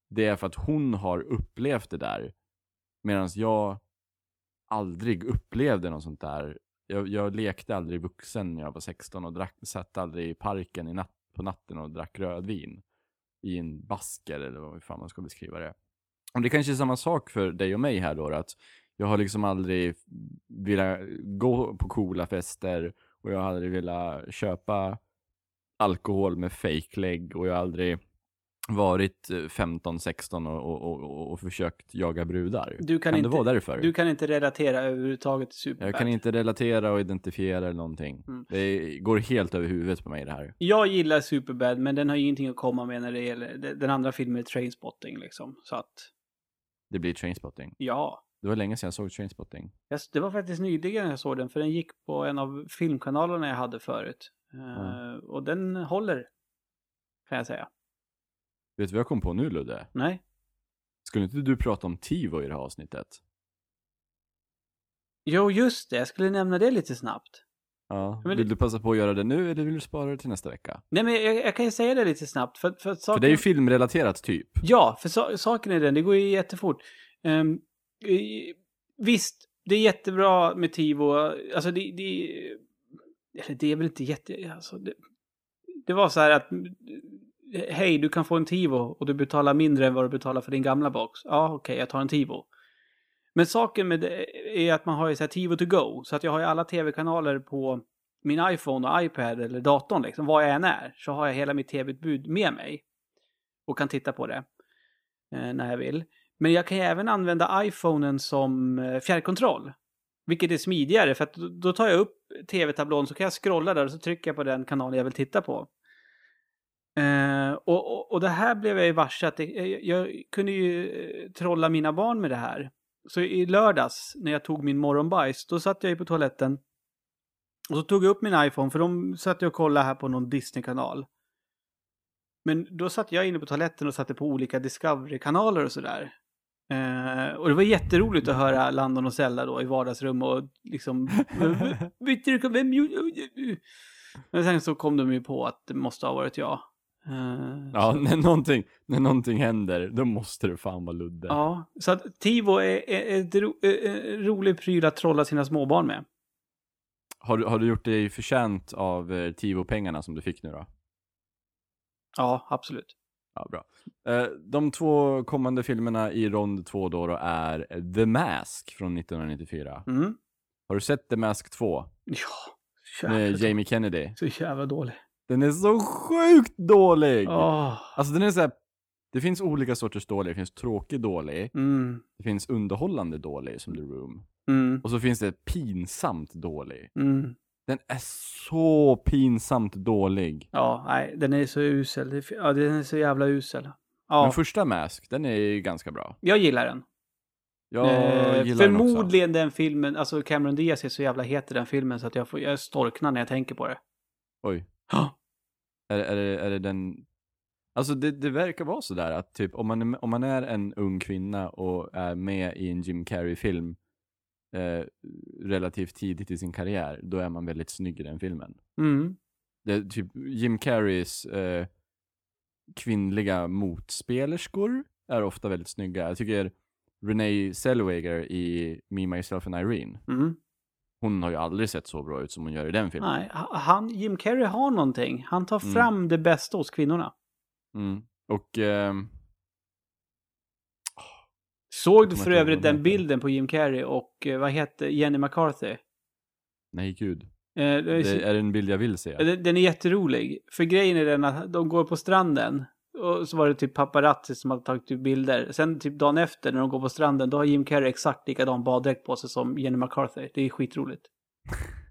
det är för att hon har upplevt det där. Medan jag aldrig upplevde något sånt där. Jag, jag lekte aldrig vuxen när jag var 16 och drack, satt aldrig i parken i natt, på natten och drack rödvin. I en basker eller vad fan man ska beskriva det. Och det kanske är samma sak för dig och mig här då, att jag har liksom aldrig velat gå på coola fester och jag har aldrig velat köpa alkohol med fake leg och jag har aldrig varit eh, 15-16 och, och, och, och, försökt jaga brudar. Du kan det inte- vara därför? Du kan inte relatera överhuvudtaget till Superbad. Jag kan inte relatera och identifiera eller någonting. Mm. Det går helt över huvudet på mig det här. Jag gillar Superbad, men den har ingenting att komma med när det gäller... Den andra filmen är Trainspotting liksom. Så att, Det blir Trainspotting. ja. Det var länge sedan jag såg Trainspotting. Jag, det var faktiskt nyligen jag såg den, för den gick på en av filmkanalerna jag hade förut. Eh, och den håller, kan jag säga. Vet du vad jag kom på nu Ludde? Nej? Skulle inte du prata om Tivo i det här avsnittet? Jo, just det. Jag skulle nämna det lite snabbt. Ja. Vill du passa på att göra det nu eller vill du spara det till nästa vecka? Nej, men jag, jag kan ju säga det lite snabbt. För, för, saken... För det är ju filmrelaterat typ. Ja, för sa- saken är den, det går ju jättefort. Um, visst, det är jättebra med Tivo. Alltså det, det, eller det är väl inte jätte... Alltså det, det var så här att hej, du kan få en Tivo och du betalar mindre än vad du betalar för din gamla box. Ja, okej, jag tar en Tivo. Men saken med det är att man har ju så här Tivo to go. Så att jag har ju alla tv-kanaler på min iPhone och iPad eller datorn liksom. Var jag än är så har jag hela mitt tv-utbud med mig. Och kan titta på det. eh, när jag vill. Men jag kan ju även använda iPhonen som eh, fjärrkontroll. Vilket är smidigare för att då- då tar jag upp tv-tablån så kan jag scrolla där och så trycker jag på den kanal jag vill titta på. Eh, och, och, och det här blev jag ju varse att det, jag, jag kunde ju eh, trolla mina barn med det här. Så i lördags när jag tog min morgonbajs, då satt jag ju på toaletten och så tog jag upp min iPhone för de satt jag och kollade här på någon Disney-kanal. Men då satt jag inne på toaletten och satte på olika Discovery-kanaler och sådär. Eh, och det var jätteroligt att höra Landon och Zelda då i vardagsrum och liksom... Men [laughs] sen så kom de ju på att det måste ha varit jag. Eh, Ja, så- när någonting, när någonting händer, då måste det fan vara Ludde. Ja, så att Tivo är, är, är ett ro, är en rolig pryl att trolla sina småbarn med. Har, du, har du gjort dig förtjänt av eh, Tivo-pengarna som du fick nu då? Ja, absolut. Ja, bra. Eh, de två kommande filmerna i rond två då, då är The Mask från 1994. Mm. Har du sett The Mask 2? Ja, Med Jamie Kennedy? så jävla dålig. Den är så sjukt dålig! Åh. Alltså den är så här, det finns olika sorters dålig. Det finns tråkig dålig, Mm, det finns underhållande dålig som The Room. mm, Och så finns det pinsamt dålig. mm. Den är så pinsamt dålig. Ja, nej, den är så usel. Ja, den är så jävla usel. Ja, Men första Mask, den är ju ganska bra. jag gillar den. Jag Eh, gillar den också. förmodligen den filmen, alltså Cameron Diaz är så jävla het i den filmen så att jag, får, jag storknar när jag tänker på det. Oj. Ja. Är, är, det, är det den... Alltså det, det verkar vara sådär att typ om man, är, om man är en ung kvinna och är med i en Jim Carrey-film eh, relativt tidigt i sin karriär, då är man väldigt snygg i den filmen. Mm. Det, typ Jim Carreys eh, kvinnliga motspelerskor är ofta väldigt snygga. Jag tycker Renee Zellweger i Me, Myself and Irene, Mm. Hon har ju aldrig sett så bra ut som hon gör i den filmen. Nej, ha- han, Jim Carrey har någonting. Han tar Mm. fram det bästa hos kvinnorna. Mm. Och ehm, Såg du för övrigt den bilden på Jim Carrey och eh, vad heter Jenny McCarthy? nej gud. Eh, det är Det är en bild jag vill se. Den, den är jätterolig. För grejen är den att de går på stranden. Och så var det typ paparazzi som hade tagit typ bilder. Sen typ dagen efter när de går på stranden, då har Jim Carrey exakt likadan baddräkt på sig som Jenny McCarthy. Det är skitroligt. [laughs]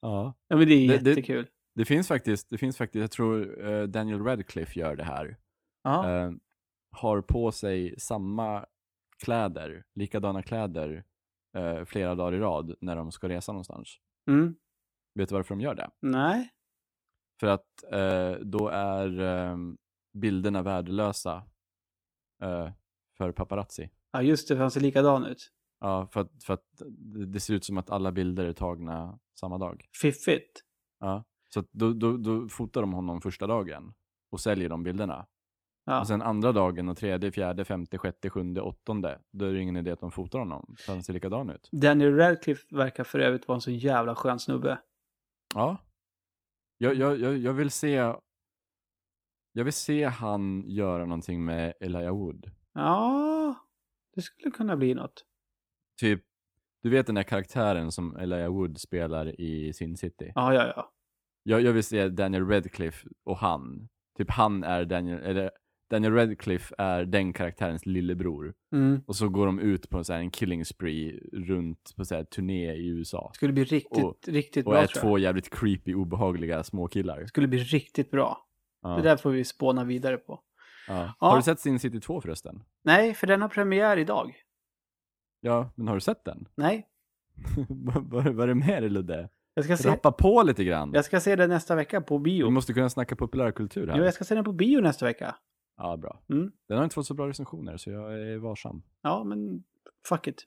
Ja. Ja men det är Det- det- jättekul. Det finns faktiskt, det finns faktiskt, jag tror eh, Daniel Radcliffe gör det här. Ja. Eh, har på sig samma kläder, likadana kläder, eh, flera dagar i rad när de ska resa någonstans. Mm. Vet du varför de gör det? Nej. För att eh, då är eh, bilderna värdelösa eh, för paparazzi. Ja just det, för han ser likadan ut. Ja, för att, för att det ser ut som att alla bilder är tagna samma dag. Fiffigt. Ja. Så då, då, då fotar de honom första dagen och säljer de bilderna. Ja. Och sen andra dagen och tredje, fjärde, femte, sjätte, sjunde, åttonde, då är det ingen idé att de fotar honom. För han ser likadan ut. Daniel Radcliffe verkar för övrigt vara en så jävla skön snubbe. Ja. Jag, jag, jag, vill se jag vill se han göra någonting med Elijah Wood. Ja, det skulle kunna bli något. Typ, du vet den där karaktären som Elijah Wood spelar i Sin City? Ja, ja, ja. Jag, jag vill se Daniel Radcliffe och han. Typ han är Daniel, eller Daniel Radcliffe är den karaktärens lillebror. Mm. Och så går de ut på så här en killing spree runt på så här turné i USA. Skulle bli riktigt, Och- riktigt Och bra är tror jag. två jävligt creepy, obehagliga småkillar. Skulle bli riktigt bra. Ja. Det där får vi spåna vidare på. Ja. Ja. Har du sett Sin City 2 förresten? Nej, för den har premiär idag. Ja, men har du sett den? [laughs] Nej, Vad är det med dig Ludde? jag ska se, Rappa på lite grann. jag ska se den nästa vecka på Vi bio. måste kunna snacka populärkultur här. Jo, jag ska se den på bio nästa vecka. Ja, bra. Mm. Den har inte fått så bra recensioner, så jag är varsam. Ja, men fuck it.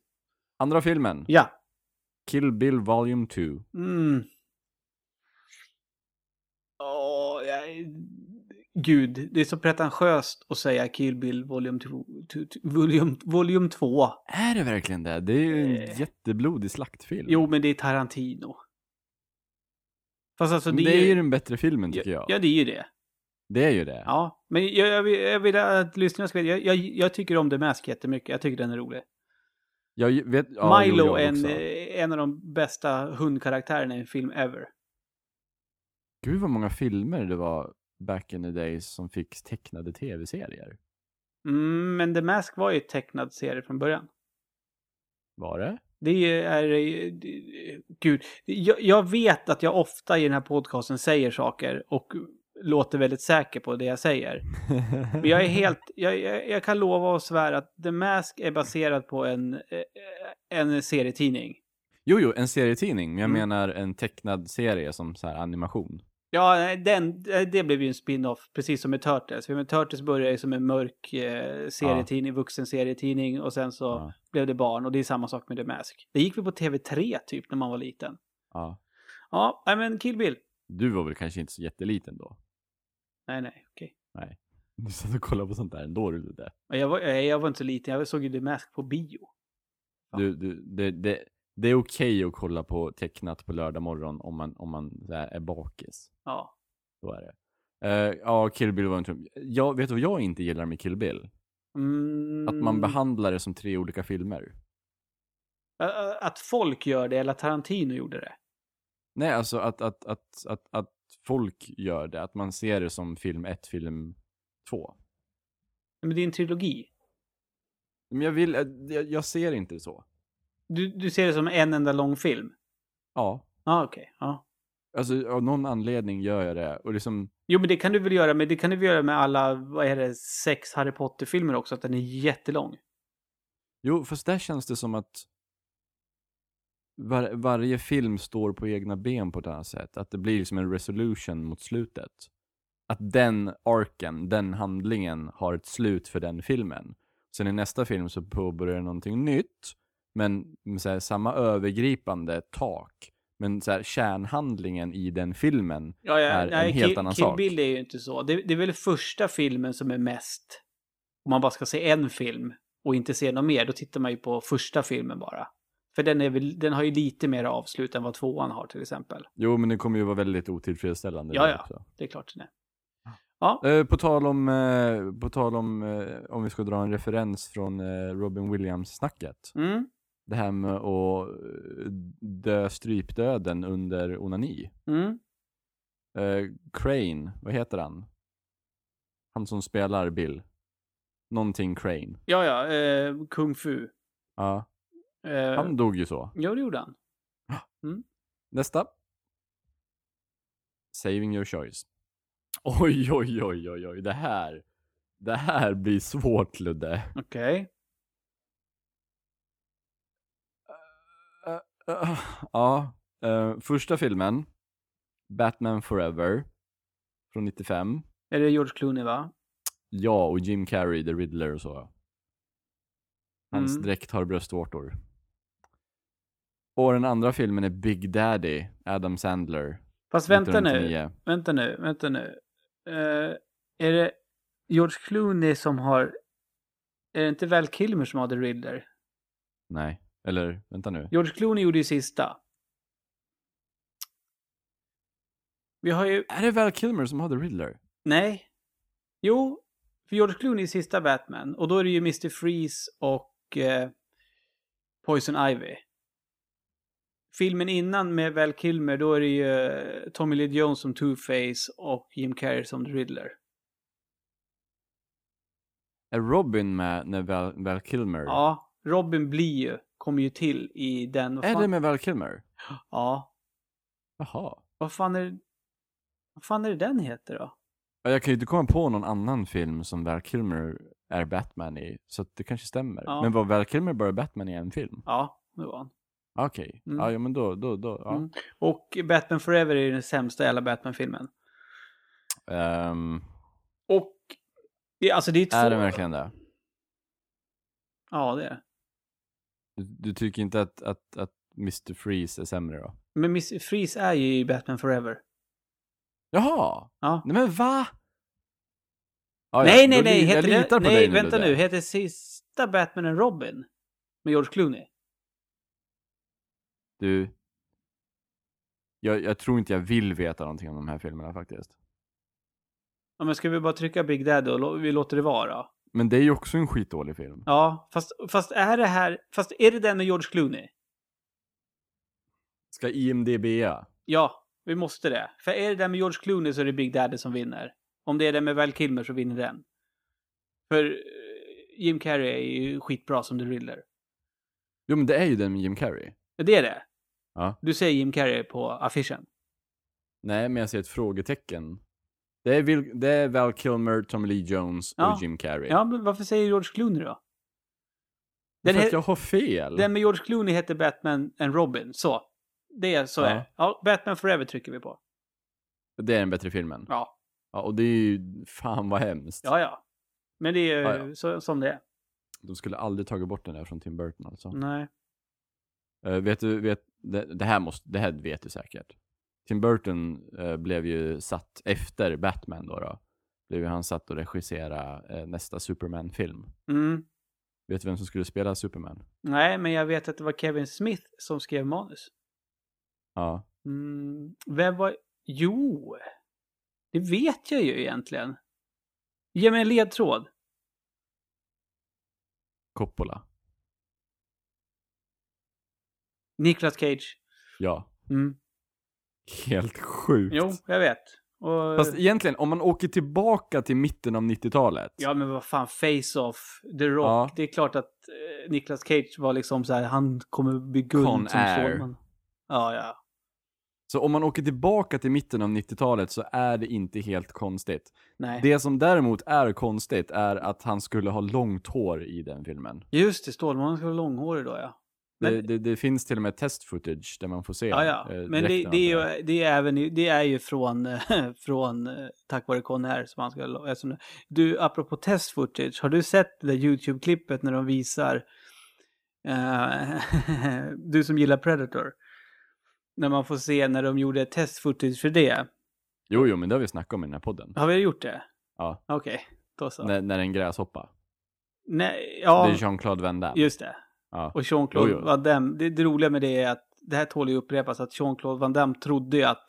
Andra filmen, Ja. Kill Bill Volume 2. Mm. Åh, jag... Gud, det är så pretentiöst att säga Kill Bill Volume 2. Volume, volume 2. Är det verkligen det? Det är ju en Eh. jätteblodig slaktfilm. Jo, men det är Tarantino. Fast alltså Men det är ju den bättre filmen tycker jag. Ja, det är ju det. Det är ju det. Ja, men jag, jag, vill, jag vill att lyssnarna ska veta, jag, jag, jag tycker om The Mask jättemycket. Jag tycker den är rolig. Jag vet, ja, Milo är en, eh, en av de bästa hundkaraktärerna i en film ever. Gud vad många filmer det var back in the days som fick tecknade tv-serier. Mm, men The Mask var ju tecknad serie från början. Var det? Det är... det- Gud. Jag, jag vet att jag ofta i den här podcasten säger saker och låter väldigt säker på det jag säger. Men jag är [laughs] helt... Jag, jag, jag kan lova och svära att The Mask är baserad på en, eh, en serietidning. Jo, jo, en serietidning, men jag Mm. menar en tecknad serie som så här animation. Ja, den, det blev ju en spin-off, precis som med Turtles. För med Turtles började ju som en mörk eh, serietidning, vuxen serietidning och sen så Ja. blev det barn och det är samma sak med The Mask. Det gick vi på TV3 typ när man var liten. Ja. Ja, men Kill Bill. Du var väl kanske inte så jätteliten då? Nej, nej, okej. Nej. Du satt och kollade på sånt där ändå, du det. Jag var, jag, var inte så liten, jag såg ju The Mask på bio. Ja. Du, du, det, det, det är okej att kolla på tecknat på lördag morgon om man, om man här, är bakis. Ja. Så är det. Eh, ja, Kill Bill var inte... Jag vet du vad jag inte gillar med Kill Bill? Mm, Att man behandlar det som tre olika filmer. Att folk gör det, eller att Tarantino gjorde det. Nej, alltså att, att, att, att, att folk gör det. Att man ser det som film ett, film två. Men det är en trilogi. Men jag vill, jag, jag ser inte så. Du, du ser det som en enda lång film? Ja. Ja, okej. Ja. Alltså av någon anledning gör jag det. Och liksom, Jo, men det kan du väl göra med, det kan du väl göra med alla, vad är det, sex Harry Potter-filmer också, att den är jättelång. jo, fast där känns det som att var, varje film står på egna ben på ett annat sätt. Att det blir liksom en resolution mot slutet. Att den arken, den handlingen har ett slut för den filmen. Sen i nästa film så påbörjar någonting nytt, men här, samma övergripande tak. Men så här, kärnhandlingen i den filmen Ja, ja, är nej, en helt Kill, annan Kill sak. Bill är ju inte så. Det, det är väl första filmen som är mest... Om man bara ska se en film och inte se något mer, då tittar man ju på första filmen bara. För den, är väl, den har ju lite mer avslut än vad tvåan har till exempel. Jo, men det kommer ju vara väldigt otillfredsställande. Ja, ja. också. Det är klart det är. Ja, Eh, på tal om, eh, på tal om, eh, om vi ska dra en referens från Robin Williams-snacket. mm, Det här med att dö strypdöden under onani. mm. Crane, vad heter han? Han som spelar Bill. Någonting Crane. Ja, ja, eh, Kung Fu. Ja, Eh, han dog ju så. Ja, det gjorde han. [gasps] Nästa. Saving your choice. Oj, oj, oj, oj, oj. Det här. Det här blir svårt, Ludde. Okej. Eh, ja, eh, första filmen. Batman Forever. Från 95. Är det George Clooney, va? Ja, och Jim Carrey, The Riddler och så. Hans Mm. dräkt har bröstvårtor. Och den andra filmen är Big Daddy, Adam Sandler. Fast vänta nu. 1999. Vänta nu, vänta nu. Eh, är det George Clooney som har... Är det inte Val Kilmer som har The Riddler? Nej, eller vänta nu. George Clooney gjorde ju sista. Vi har ju... Är det Val Kilmer som har The Riddler? Nej. Jo, för George Clooney är sista Batman. Och då är det ju Mr. Freeze och eh, Poison Ivy. Filmen innan med Val Kilmer, då är det ju eh, Tommy Lee Jones som Two-Face och Jim Carrey som The Riddler. Är Robin med när Val, Val Kilmer? Ja, Robin blir ju, kommer ju till i den. Är fan- det med Val Kilmer? Ja. Jaha. Vad fan är det... Vad fan är det den heter då? Ja, Jag kan ju inte komma på någon annan film som Val Kilmer är Batman i, så det kanske stämmer. Ja. Men var Val Kilmer bara Batman i en film? Ja, det var han. Okej. Mm. Ja, ja, men då, då, då. Ja. Mm. Och Batman Forever är den sämsta i alla Batman-filmen. Ehm, Och... Det, alltså det är två... är den verkligen det? Ja, det är det. Du, du tycker inte att, att, att Mr. Freeze är sämre då? Men Miss Freeze är ju i Batman Forever. Jaha! Ja. Nej men va? Ja, ja, nej, nej, då nej. li- Heter jag det, litar på nej, dig vänta Ludde. nu. Heter sista Batman en Robin? Med George Clooney? Du, jag, jag tror inte jag vill veta någonting om de här filmerna faktiskt. Ja, men ska vi bara trycka Big Daddy och vi låter det vara? Men det är ju också en skitdålig film. Ja, fast, fast är det här... Fast är det den med George Clooney? Ska IMDBa? Ja, vi måste det. För är det den med George Clooney så är det Big Daddy som vinner. Om det är den med Val Kilmer så vinner den. För Jim Carrey är ju skitbra som The Riddler. Jo men det är ju den med Jim Carrey. Det är det. Ja. Du säger Jim Carrey på affischen. Nej, men jag ser ett frågetecken. Det är, Vil- det är Val Kilmer, Tommy Lee Jones och Ja. Jim Carrey. Ja, men varför säger George Clooney då? För Den, att he- jag har fel. den med George Clooney heter Batman and Robin. Så. Det är så Ja. är. Ja, Batman Forever trycker vi på. Det är den bättre filmen. Ja. Ja, och det är ju, fan vad hemskt. Ja, ja. Men det är ju ja. Så, som det är. De skulle aldrig tagit bort den där från Tim Burton alltså. Nej. Eh, vet du, vet, det, det, här måste, det här vet du säkert. Tim Burton eh, blev ju satt efter Batman då, då. Blev ju han satt och regissera eh, nästa Superman-film. Mm. Vet du vem som skulle spela Superman? Nej, men jag vet att det var Kevin Smith som skrev manus. Ja. Mm. Vem var... Jo! Det vet jag ju egentligen. Ge mig en ledtråd. Coppola. Nicolas Cage. Ja. Mm. Helt sjukt. Jo, jag vet. Och... Fast egentligen, om man åker tillbaka till mitten av 90-talet. Ja, men vad fan, Face-Off, The Rock. Ja. Det är klart att eh, Nicolas Cage var liksom så här, han kommer bli guld Con som Air. Stålman. Ja, ja. Så om man åker tillbaka till mitten av 90-talet så är det inte helt konstigt. Nej. Det som däremot är konstigt är att han skulle ha långt hår i den filmen. Just det, Stålmannen ska vara långhårig då, ja. Det, Men- det, det finns till och med test footage där man får se. Ja, ja. eh, Men det, det, är ju, det, är även, det är ju från, [laughs] från eh, tack vare Conair som han ska... eh, som- Du, apropå test footage, har du sett det där YouTube-klippet när de visar eh, [laughs] du som gillar Predator? När man får se när de gjorde test footage för det. Jo, jo, men det har vi snackat om i den här podden. Har vi gjort det? Ja. Okej, då så. När, när en gräshoppa. Nej, ja, Det är Jean-Claude Van Damme. just det. Ja. Och Jean-Claude Jo, jo. Van Damme, det, det roliga med det är att det här tål ju upprepas att Jean-Claude Van Damme trodde ju att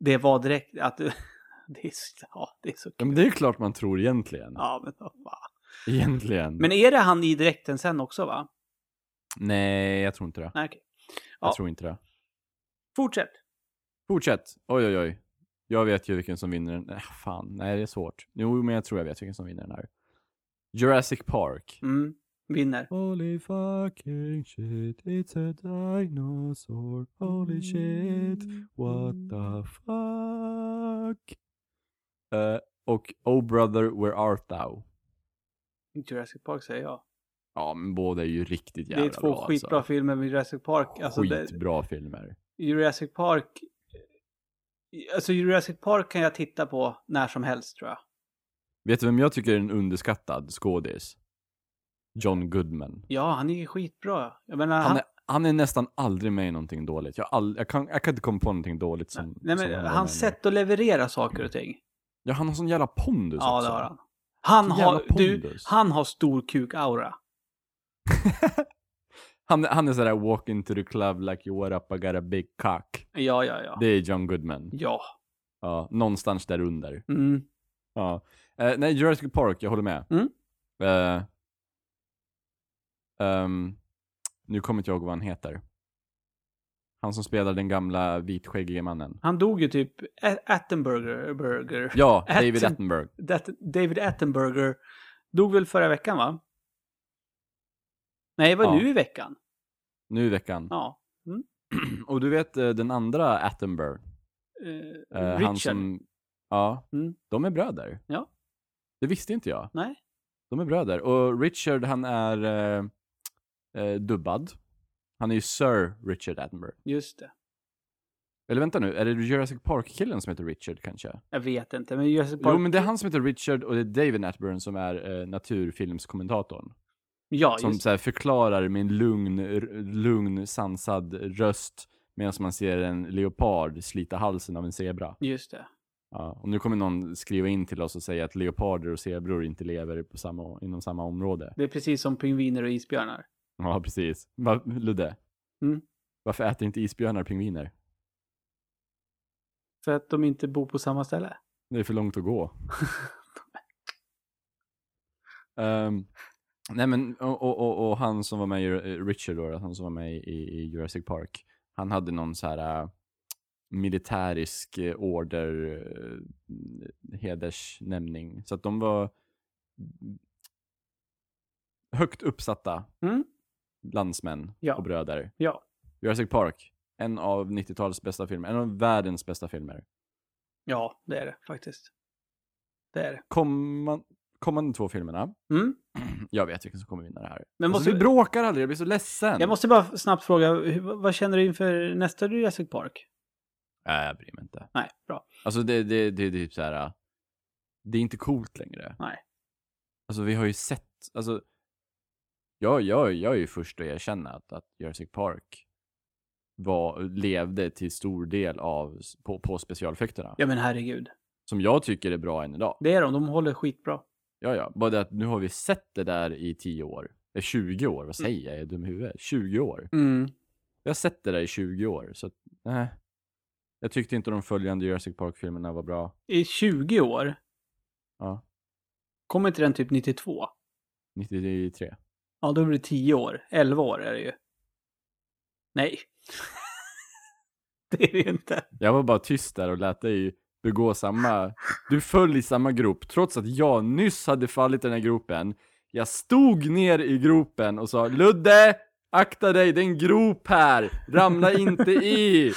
det var direkt, att [laughs] det är ja, det är så Ja, kul. men det är klart man tror egentligen. Ja, men fan. Egentligen. Men är det han i direkten sen också va? Nej, jag tror inte det. Nej. Jag Ja. tror inte det. Fortsätt. Fortsätt. Oj, oj, oj. Jag vet ju vilken som vinner den. Äh, fan, nej det är svårt. Jo, men jag tror jag vet vilken som vinner den här. Jurassic Park. Mm, vinner. Holy fucking shit, it's a dinosaur. Holy shit, what the fuck? Eh, och Oh brother, where art thou? Jurassic Park säger jag. Ja, men båda är ju riktigt Det jävla är två bra skitbra alltså. filmer med Jurassic Park. Alltså, det, Skitbra filmer. Jurassic Park... Alltså Jurassic Park kan jag titta på när som helst tror jag. Vet du vem jag tycker är en underskattad skådis? John Goodman. Ja, han är ju skitbra. Jag menar, Han är, han är nästan aldrig med i någonting dåligt. Jag, all, jag, kan, jag kan inte komma på någonting dåligt som... Nej, som men var hans sätt att leverera saker och ting. Ja, han har sån jävla pondus Ja, också. det har han. Han har, du, han har stor kuk-aura. [laughs] Han, han är sådär walk into the club like you what up, I got a big cock. Ja, ja, ja. Det är John Goodman. Ja. Ja, någonstans där under. Mm. Ja. Eh, nej, Jurassic Park, jag håller med. Mm. Eh, ehm, nu kommer inte jag ihåg vad han heter. Han som spelar den gamla vitskäggige mannen. Han dog ju typ Attenberger. Burger. Ja, Atten- David Attenborough. Dat- David Attenberger dog väl förra veckan va? Nej, det var Ja. nu i veckan. Nu i veckan. Ja. [clears throat] Och du vet eh, den andra Attenborough. Eh, Eh, Richard. som... Ja, Mm. de är bröder. Ja. Det visste inte jag. Nej. De är bröder. Och Richard, han är eh, dubbad. Han är ju Sir Richard Attenborough. Just det. Eller vänta nu, är det Jurassic Park-killen som heter Richard kanske? Jag vet inte, men Jurassic Park... Jo, men det är han som heter Richard och det är David Attenborough som är eh, naturfilmskommentatorn. Ja, som just så här, förklarar en lugn, lugn, sansad röst medan man ser en leopard slita halsen av en zebra. Just det. Ja, och nu kommer någon skriva in till oss och säga att leoparder och zebror inte lever på samma, inom samma område. Det är precis som pingviner och isbjörnar. Ja, precis. Va, Ludde? Mm. Varför äter inte isbjörnar pingviner? För att de inte bor på samma ställe. Det är för långt att gå. [laughs] Ehm, nej men, och, och, och, och han som var med i, eh, Richard då, han som var med i, i Jurassic Park, han hade någon så här äh, militärisk eh, order eh, hedersnämning. Så att de var högt uppsatta Mm. Landsmän Ja. och bröder. Ja. Jurassic Park, en av 90-talets bästa filmer, en av världens bästa filmer. Ja, det är det faktiskt. Det är det. Komman, kommande två filmerna, Mm. [clears throat] jag vet vilken som kommer vinna det här. Men alltså, måste- vi bråkar aldrig, jag blir så ledsen. Jag måste bara snabbt fråga, vad känner du inför nästa Jurassic Park? Nej, jag bryr mig inte. Nej, bra. Alltså det, det, det, det är typ så här. det är inte coolt längre. Nej. Alltså vi har ju sett, alltså, jag, jag, jag är ju först att erkänna att, att Jurassic Park var, levde till stor del av, på, på specialeffekterna. Ja men herregud. Som jag tycker är bra än idag. Det är de, de håller skitbra. Ja, ja. Bara det att nu har vi sett det där i 10 år. Eh, 20 år, vad säger jag? Är dum huvudet? 20 år. Mm. Jag har sett det där i 20 år, så att, nej. Jag tyckte inte de följande Jurassic Park-filmerna var bra. I 20 år? Ja, Kommer inte den typ 92? 93. Ja, då blir det 10 år. 11 år är det ju. Nej. [laughs] det är det ju inte. Jag var bara tyst där och lät dig begå samma... Du föll i samma grop, trots att jag nyss hade fallit i den här gropen. Jag stod ner i gropen och sa Ludde! Akta dig, det är en grop här! Ramla inte i!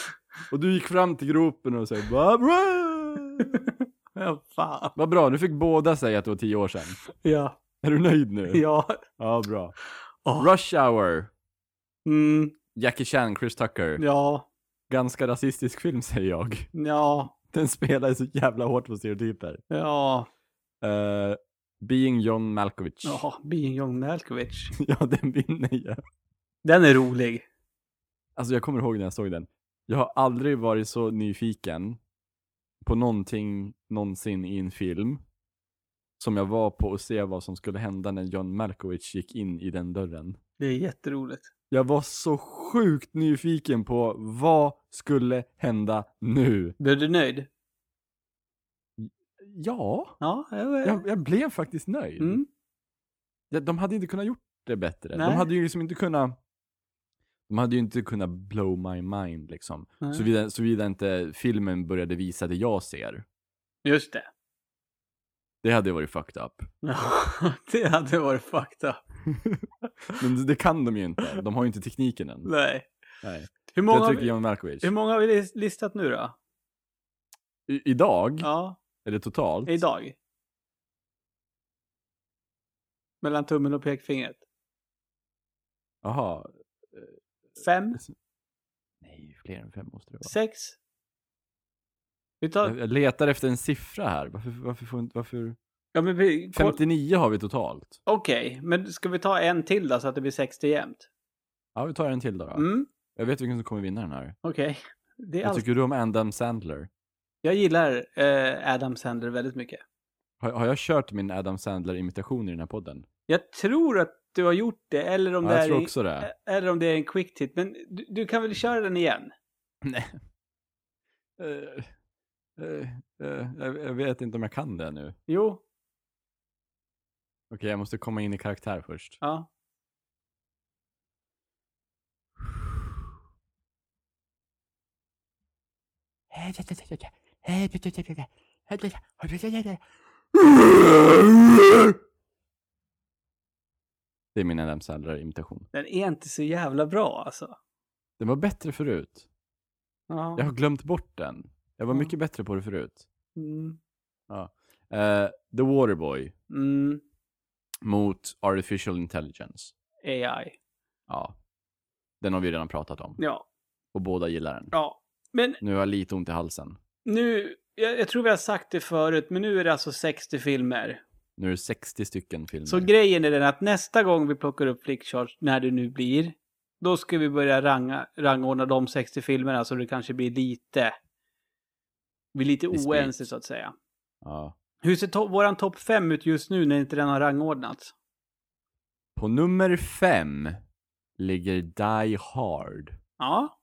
Och du gick fram till gropen och sa vad bra! [laughs] Ja, fan. Vad bra, nu fick båda säga att det var tio år sedan. Ja. Är du nöjd nu? Ja. Ja, bra. Åh. Rush Hour. Mm. Jackie Chan, Chris Tucker. Ja. Ganska rasistisk film säger jag. Ja. Den spelar så jävla hårt på stereotyper. Ja. Uh, Being John Malkovich. Ja, Being John Malkovich. [laughs] ja, den vinner ju. Den är rolig. Alltså jag kommer ihåg när jag såg den. Jag har aldrig varit så nyfiken på någonting någonsin i en film som jag var på att se vad som skulle hända när John Malkovich gick in i den dörren. Det är jätteroligt. Jag var så sjukt nyfiken på vad skulle hända nu. Blev du nöjd? Ja, Ja, jag, jag, jag blev faktiskt nöjd. Mm. De hade inte kunnat gjort det bättre. Nej. De hade ju liksom inte kunnat de hade ju inte kunnat blow my mind liksom. Såvida, såvida inte filmen började visa det jag ser. Just det. Det hade varit fucked up. [laughs] Ja, det hade varit fucked up. [laughs] Men det kan de ju inte. De har ju inte tekniken än. Nej. Nej. Hur många, jag har tycker vi, John Malkovich. hur många har vi lis- listat nu då? I, idag? Ja, Eller totalt? idag. Mellan tummen och pekfingret. Jaha. Fem? Nej, fler än fem måste det vara. Sex? Vi tar... Jag, letar efter en siffra här. Varför, varför varför? Ja, men vi... koll- 59 har vi totalt. Okej, men ska vi ta en till då så att det blir 60 jämnt? Ja, vi tar en till då. då. Mm, Jag vet vilken som kommer vinna den här. okej. Är Vad allt. tycker du om Adam Sandler? Jag gillar eh, Adam Sandler väldigt mycket. Har, har jag kört min Adam Sandler-imitation i den här podden? Jag tror att du har gjort det, eller om, Ja, det, är det. eller om det är en quick tit. Men du, du kan väl köra den igen? Nej. Eh, eh, eh, jag, jag vet inte om jag kan det nu. Jo, Okej, jag måste komma in i karaktär först. ja. Det är min Adam Sandler-imitation. Den är inte så jävla bra alltså. Den var bättre förut. Ja. Jag har glömt bort den. Jag var Ja. mycket bättre på det förut. Mm. Eh, The Waterboy Mm. mot Artificial Intelligence. AI. Ja. Den har vi redan pratat om. Ja. Och båda gillar den. Ja. Men Nu har jag lite ont i halsen. nu, jag, jag tror vi har sagt det förut, men nu är det alltså 60 filmer. Nu är det 60 stycken filmer. Så grejen är den att nästa gång vi plockar upp Flickcharts, när det nu blir, då ska vi börja ranga, rangordna de 60 filmerna så det kanske blir lite, blir lite Dispyt. oense så att säga. ja. Hur ser to- våran topp 5 ut just nu när inte den har rangordnats? På nummer fem ligger Die Hard. Ja.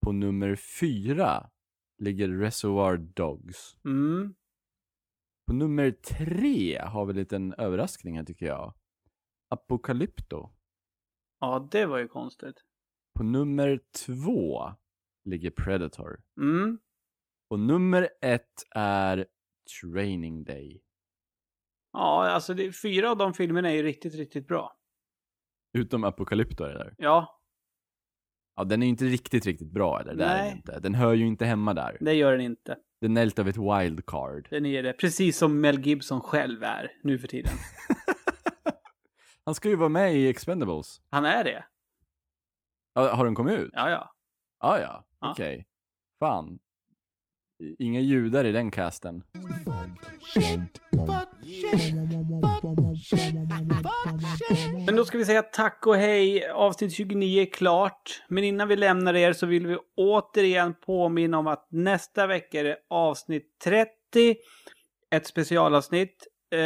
På nummer fyra ligger Reservoir Dogs. Mm. På nummer tre har vi en liten överraskning här tycker jag. Apocalypto. Ja, det var ju konstigt. På nummer två ligger Predator. Mm. Och nummer ett är Training Day. Ja, alltså det, fyra av de filmerna är ju riktigt, riktigt bra. Utom Apocalypto eller? Ja, Ja, den är ju inte riktigt, riktigt bra eller? Det är Nej. inte. Den hör ju inte hemma där. det gör den inte. Den är lite av ett wildcard. Den är det. Precis som Mel Gibson själv är nu för tiden. [laughs] Han ska ju vara med i Expendables. Han är det. Ja, har den kommit ut? Ja, ja. Ah, ja, Ja. okej. Fan. Inga judar i den casten. Men då ska vi säga tack och hej. Avsnitt 29 är klart. Men innan vi lämnar er så vill vi återigen påminna om att nästa vecka är det avsnitt 30. Ett specialavsnitt. Eh,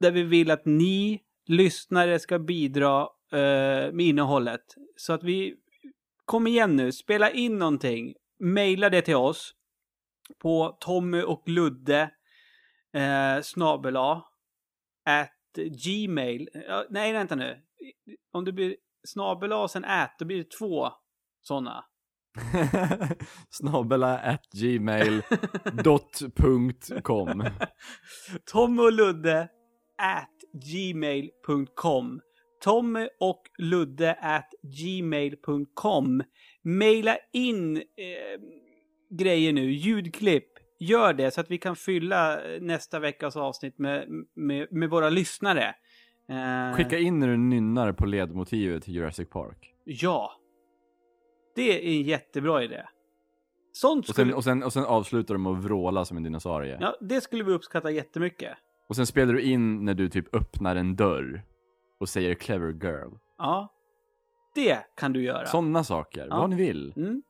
där vi vill att ni lyssnare ska bidra eh, med innehållet. Så att vi... Kom igen nu, spela in någonting. Maila det till oss. På Tommy och Ludde eh, snabel A, at gmail. Nej, vänta nu. Om det blir snabel A och sen at, då blir det två sådana. [laughs] Snabbela at gmail dot [laughs] punkt com. Tommy och Ludde at gmail.com. Tommy och Ludde at gmail.com. Maila in eh, grejer nu, ljudklipp. Gör det så att vi kan fylla eh, nästa veckas avsnitt med, med, med våra lyssnare. Eh, Skicka in när du nynnar på ledmotivet till Jurassic Park. Ja. Det är en jättebra idé. Sånt Och skulle... sen, och sen, och sen avslutar de med att vråla som en dinosaurie. Ja, det skulle vi uppskatta jättemycket. Och sen spelar du in när du typ öppnar en dörr och säger clever girl. Ja. Det kan du göra. Sådana saker, Ja. vad ni vill. Mm.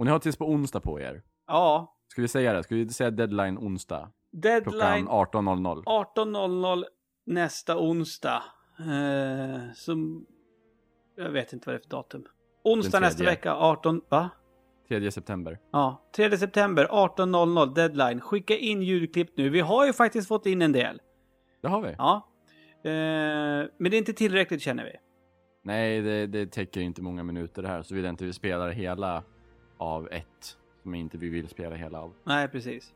Och ni har tills på onsdag på er. Ja. Ska vi säga det? Ska vi säga deadline onsdag? Klockan Deadline 18.00. 18.00 nästa onsdag. Eh, som... Jag vet inte vad det är för datum. Onsdag nästa vecka, 18... Va? 3 september. Ja, 3 september, 18.00 deadline. Skicka in ljudklipp nu. Vi har ju faktiskt fått in en del. Det har vi. Ja. Eh, men det är inte tillräckligt känner vi. Nej, det, det täcker inte många minuter det här, så vi inte vi spelar hela av ett som inte vi vill spela hela av. Nej, precis.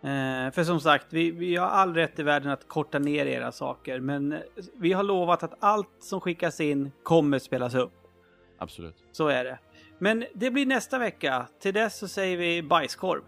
Eh, för som sagt, vi, vi har all rätt i världen att korta ner era saker. Men vi har lovat att allt som skickas in kommer spelas upp. Absolut. Så är det. Men det blir nästa vecka. Till dess så säger vi bajskorv.